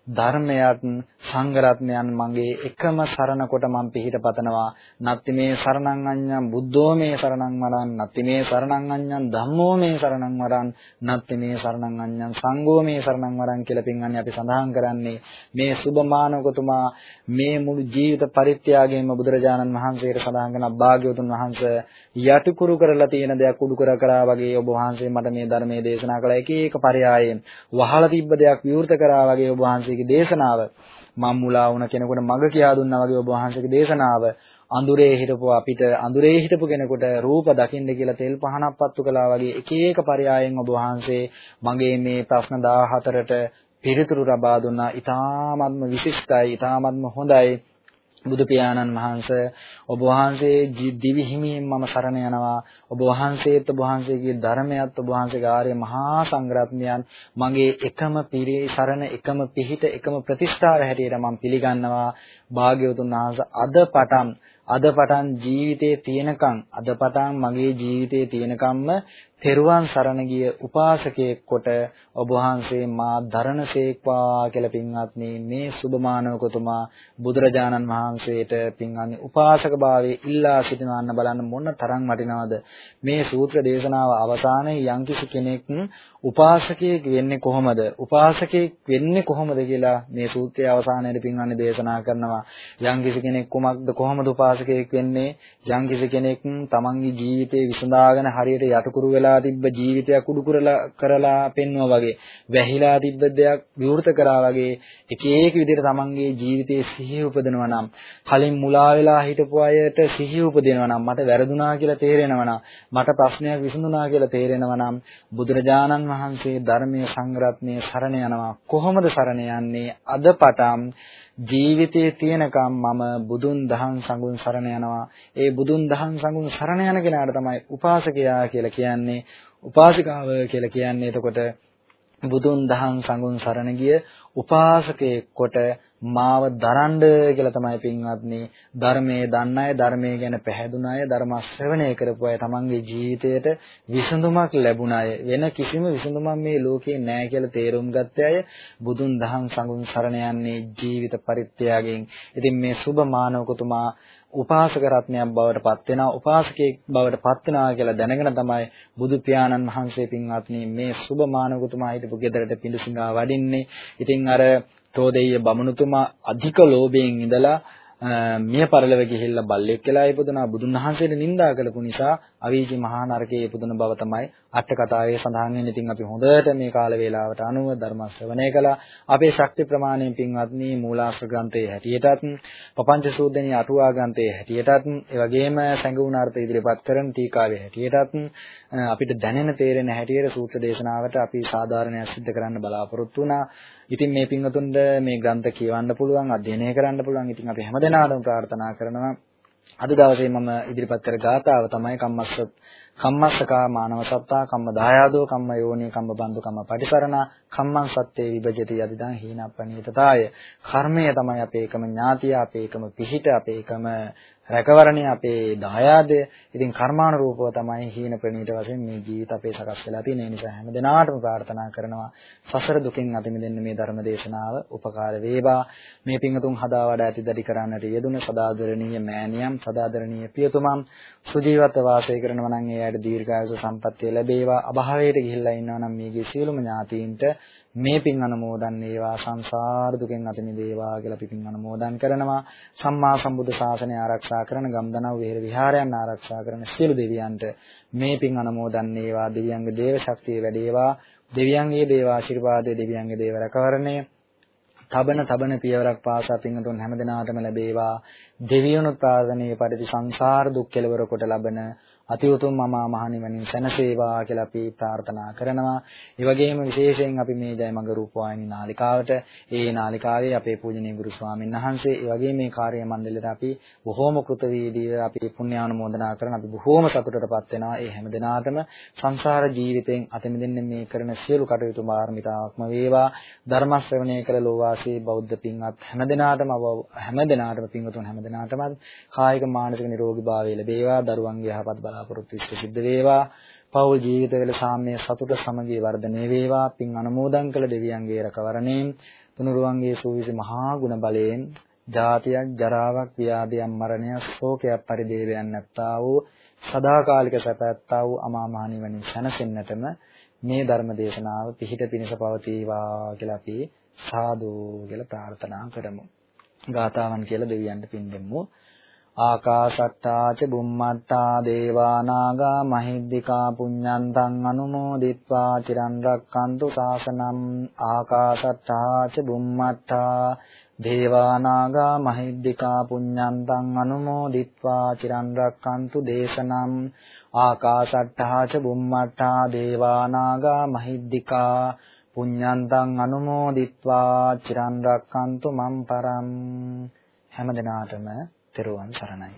ධර්මයක් සංඝ රත්නයන් මගේ එකම සරණ කොට මම පිහිට පතනවා. නත්ති මේ සරණං අඤ්ඤං බුද්ධෝ මේ සරණං වරන් නත්ති මේ සරණං අඤ්ඤං ධම්මෝ මේ සරණං වරන් නත්ති මේ සරණං අඤ්ඤං සංඝෝ මේ සරණං වරන් කියලා පින්වන්නේ අපි සඳහන් කරන්නේ. මේ සුභමානවකතුමා මේ මුළු ජීවිත පරිත්‍යාගයෙන්ම බුදුරජාණන් වහන්සේට සඳහන් කරන භාග්‍යවතුන් වහන්සේ යටිකුරු කරලා තියෙන දෙයක් උඩු කර කරා වගේ ඔබ වහන්සේ මට මේ ධර්මයේ දේශනා කළා එක එක පරයයන් වහලා තිබ්බ දෙයක් විවෘත කරා වගේ ඔබ වහන්සේගේ දේශනාව මම් මුලා වුණ කෙනෙකුට මඟ කියා දුන්නා වගේ ඔබ වහන්සේගේ දේශනාව අඳුරේ හිටපු අපිට අඳුරේ හිටපු කෙනෙකුට රූප දකින්න කියලා තෙල් පහනක් පත්තු කළා වගේ එක එක පරයයන් ඔබ වහන්සේ මගේ මේ ප්‍රශ්න 14ට පිළිතුරු ලබා දුන්නා. ඊ타ත්ම විශිෂ්ටයි, ඊ타ත්ම හොඳයි. බුදු පියාණන් වහන්සේ ඔබ වහන්සේ දිවි හිමියෙන් මම සරණ යනවා. ඔබ වහන්සේත් ඔබ වහන්සේගේ ධර්මයත් ඔබ වහන්සේගේ ආර්ය මහා සංග්‍රහණයන් මගේ එකම පිරේ සරණ එකම පිහිට එකම ප්‍රතිෂ්ඨාව හැටියට මම පිළිගන්නවා. භාග්‍යවතුන් වහන්සේ අද පටන් අද පටන් ජීවිතේ තියෙනකන් අද පටන් මගේ ජීවිතේ තියෙනකම්ම තෙරුවන් සරණ ගිය උපාසකයෙක් කොට ඔබ වහන්සේ මා දරණසේක්වා කියලා පින්වත්නි මේ සුභමානවකතුමා බුදුරජාණන් වහන්සේට පින්වත්නි උපාසක භාවයේ ඉල්ලා සිටිනවන්න බලන්න මොන තරම් වටිනවද? මේ සූත්‍ර දේශනාව අවසානයේ යම්කිසි කෙනෙක් උපාසකයෙක් වෙන්නේ කොහොමද? උපාසකයෙක් වෙන්නේ කොහොමද කියලා මේ සූත්‍රයේ අවසානයේදී පින්වත්නි දේශනා කරනවා. යම්කිසි කෙනෙක් කුමක්ද කොහොමද උපාසකයෙක් වෙන්නේ? යම්කිසි කෙනෙක් තමන්ගේ ජීවිතේ විසඳාගෙන හරියට යටකුරු වෙලා වෙලා තිබ්බ ජීවිතයක් උඩු කරලා කරලා පෙන්වුවා වගේ වැහිලා තිබ්බ දෙයක් විවෘත කරා වගේ එක එක විදිහට තමන්ගේ ජීවිතයේ සිහිය උපදිනවා නම් කලින් මුලා වෙලා හිටපු අයට සිහිය උපදිනවා නම් මට වැරදුනා කියලා තේරෙනවා නම් මට ප්‍රශ්නයක් විසඳුනා කියලා තේරෙනවා නම් බුදුරජාණන් වහන්සේ ධර්මයේ සංග්‍රහණයේ සරණ යනවා. කොහොමද සරණ යන්නේ? අද පටන් ජීවිතයේ තියෙනකම් මම බුදුන් දහම් සංගුණ සරණ යනවා. ඒ බුදුන් දහම් සංගුණ සරණ යන කෙනාට තමයි උපාසකයා කියලා කියන්නේ. උපාසිකාව කියලා කියන්නේ එතකොට බුදුන් දහම් සංගුණ සරණ ගිය උපාසකයෙක් කොට මාව දරන්න කියලා තමයි පින්වත්නි ධර්මයේ දන්න අය ධර්මයේ ගැන පැහැදුන අය ධර්ම ශ්‍රවණය කරපු අය තමන්ගේ ජීවිතයට විසඳුමක් ලැබුණ අය වෙන කිසිම විසඳුමක් මේ ලෝකේ නැහැ කියලා තේරුම් ගත්ත අය බුදුන් දහම් සංගුණ සරණ යන්නේ ජීවිත පරිත්‍යාගයෙන්. ඉතින් මේ සුබ මානවකතුමා උපාසක රත්නයක් බවට පත් වෙනවා උපාසකයෙක් බවට පත් වෙනවා කියලා දැනගෙන තමයි බුදු පියාණන් වහන්සේ පින්වත්නි මේ සුබ මානවකතුමා හිටපු ගෙදරට පිඬුසිඟා වඩින්නේ. ඉතින් අර තෝදෙය්‍ය බමුණුතුමා අධික ලෝභයෙන් ඉඳලා මිය පරලව ගිහිල්ලා බල්ලෙක් වෙලා ඉපදුනා. බුදුන් වහන්සේට නිඳා කළපු නිසා අවීචි මහා නරකයේ ඉපදුන බව තමයි අට කතාවේ සඳහන් වෙන්නේ. ඉතින් අපි හොඳට මේ කාල වේලාවට අනුව ධර්ම ශ්‍රවණය කළා. අපේ ශක්ති ප්‍රමාණයෙන් පින්වත්නි මූලාශ්‍ර ග්‍රන්ථයේ හැටියටත්, පపంచ සූද්දෙනී අටුවා ග්‍රන්ථයේ හැටියටත්, ඒ වගේම සංගුණ අර්ථ ඉදිරිපත් කරන ටීකාවේ හැටියටත් අපිට දැනෙන තේරෙන හැටියට සූත්‍ර දේශනාවට අපි සාධාරණයක් සිදු කරන්න බලාපොරොත්තු වුණා. ඉතින් මේ පින්වතුන්ට මේ ග්‍රන්ථ කියවන්න පුළුවන්, අධ්‍යයනය කරන්න පුළුවන්. ඉතින් අපි හැමදෙනාටම ප්‍රාර්ථනා කරනවා අද දවසේ මම ඉදිරිපත් කර ගාතාව තමයි කම්මස්ස කම්මස්සකා මානව සත්තා කම්ම දායාදෝ කම්ම යෝනි කම්ම බන්දු කම්ම පටිසරණ කම්මං සත්‍යේ විභජති යදිදං හීනප්පනීතතාය. කර්මය තමයි අපේ එකම ඥාතිය අපේ එකම පිහිට අපේ එකම රැකවරණය අපේ දායාදය. ඉතින් කර්මානුරූපව තමයි හීන ප්‍රණීත වශයෙන් මේ ජීවිත අපේ සකස් වෙලා තියෙන. ඒ නිසා හැම දිනාටම ප්‍රාර්ථනා කරනවා සසර දුකින් අත මිදෙන්න මේ ධර්ම දේශනාව උපකාර වේවා. මේ පිංගතුන් හදා වඩා ඇති දැඩි කරන්නට යෙදුන සදාදරණීය මෑණියම් සදාදරණීය පියතුමන් සුජීවත්ව වාසය කරනවා නම් ඒ අයට දීර්ඝායුෂ සම්පන්නිය ලැබේවා. අභාවයට ගිහිල්ලා ඉන්නවා නම් මේගේ සියලුම ඥාතීන්ට මේ පින් අනුමෝදන් වේවා සංසාර දුකෙන් අත මිදේවා කියලා අපි පින් අනුමෝදන් කරනවා. සම්මා සම්බුද්ධ ශාසනය ආරක්ෂා කරන ගම්දනව් විහෙර විහාරයන් ආරක්ෂා කරන සියලු දෙවියන්ට මේ පින් අනුමෝදන් වේවා. දෙවියන්ගේ දේව ශක්තිය වැඩේවා. දෙවියන්ගේ දේව ආශිර්වාදය දෙවියන්ගේ දේව රැකවරණය. තබන තබන පියවරක් පාසා පින්තුන් හැමදිනාටම ලැබේවා. දෙවියනුත් ප්‍රාර්ථනීය පරිදි සංසාර දුක් කෙලවර කොට ලබන අති උතුම් මමා මහ නිවනින් සැනසේවා කියලා අපි ප්‍රාර්ථනා කරනවා. ඒ වගේම විශේෂයෙන් අපි මේ ජයමඟ රූපවාහිනී නාලිකාවට ඒ නාලිකාවේ අපේ පූජනීය ගුරු ස්වාමීන් වහන්සේ ඒ වගේම මේ කාර්ය මණ්ඩලයට අපි බොහෝම කෘතවේදීව අපි පුණ්‍යානුමෝදනා කරන අපි බොහෝම සතුටටපත් වෙනවා. ඒ හැම දිනාටම සංසාර ජීවිතයෙන් අත මිදෙන්න මේ කරන සියලු කටයුතු මාර්මිතාවක්ම වේවා. ධර්ම ශ්‍රවණය කළ ලෝවාසී බෞද්ධ පින්වත් හැම දිනාටම හැම දිනාටම පින්වතුන් හැම දිනාටම කායික මානසික නිරෝගී භාවය ලැබේවා. දරුවන්ගේ යහපත් බල බලාපොරොත්තු ඉෂ්ට සිද්ධ වේවා. පෞල් ජීවිතවල සාම්‍ය සතුට සමගිය වර්ධනය වේවා. පින් අනුමෝදන් කළ දෙවියන්ගේ රැකවරණයෙන් තුනුරුවන්ගේ සූවිසි මහා ගුණ බලයෙන් ජාතියක් ජරාවක් ව්‍යාධියක් මරණයක් ශෝකයක් පරිදේවයක් නැත්තා වූ සදාකාලික සැපැත්තා වූ අමා මහ නිවනින් සැනසෙන්නටම මේ ධර්ම දේශනාව පිහිට පිණිස පවතිවා කියලා අපි සාදු කියලා ප්‍රාර්ථනා කරමු. ගාතාවන් කියලා දෙවියන්ට පින් දෙමු. ආකාශට්ටා ච බුම්මට්ටා දේවා නාග මහිද්దికා පුඤ්ඤන්තං අනුමෝදිත්වා චිරන් රැක්කන්තු සාසනම් ආකාශට්ටා ච බුම්මට්ටා දේවා නාග මහිද්దికා පුඤ්ඤන්තං අනුමෝදිත්වා චිරන් රැක්කන්තු දේශනම් ආකාශට්ටා ච බුම්මට්ටා දේවා නාග මහිද්దికා පුඤ්ඤන්තං අනුමෝදිත්වා චිරන් රැක්කන්තු මම් පරම් හැම දිනාටම තෙරුවන් සරණයි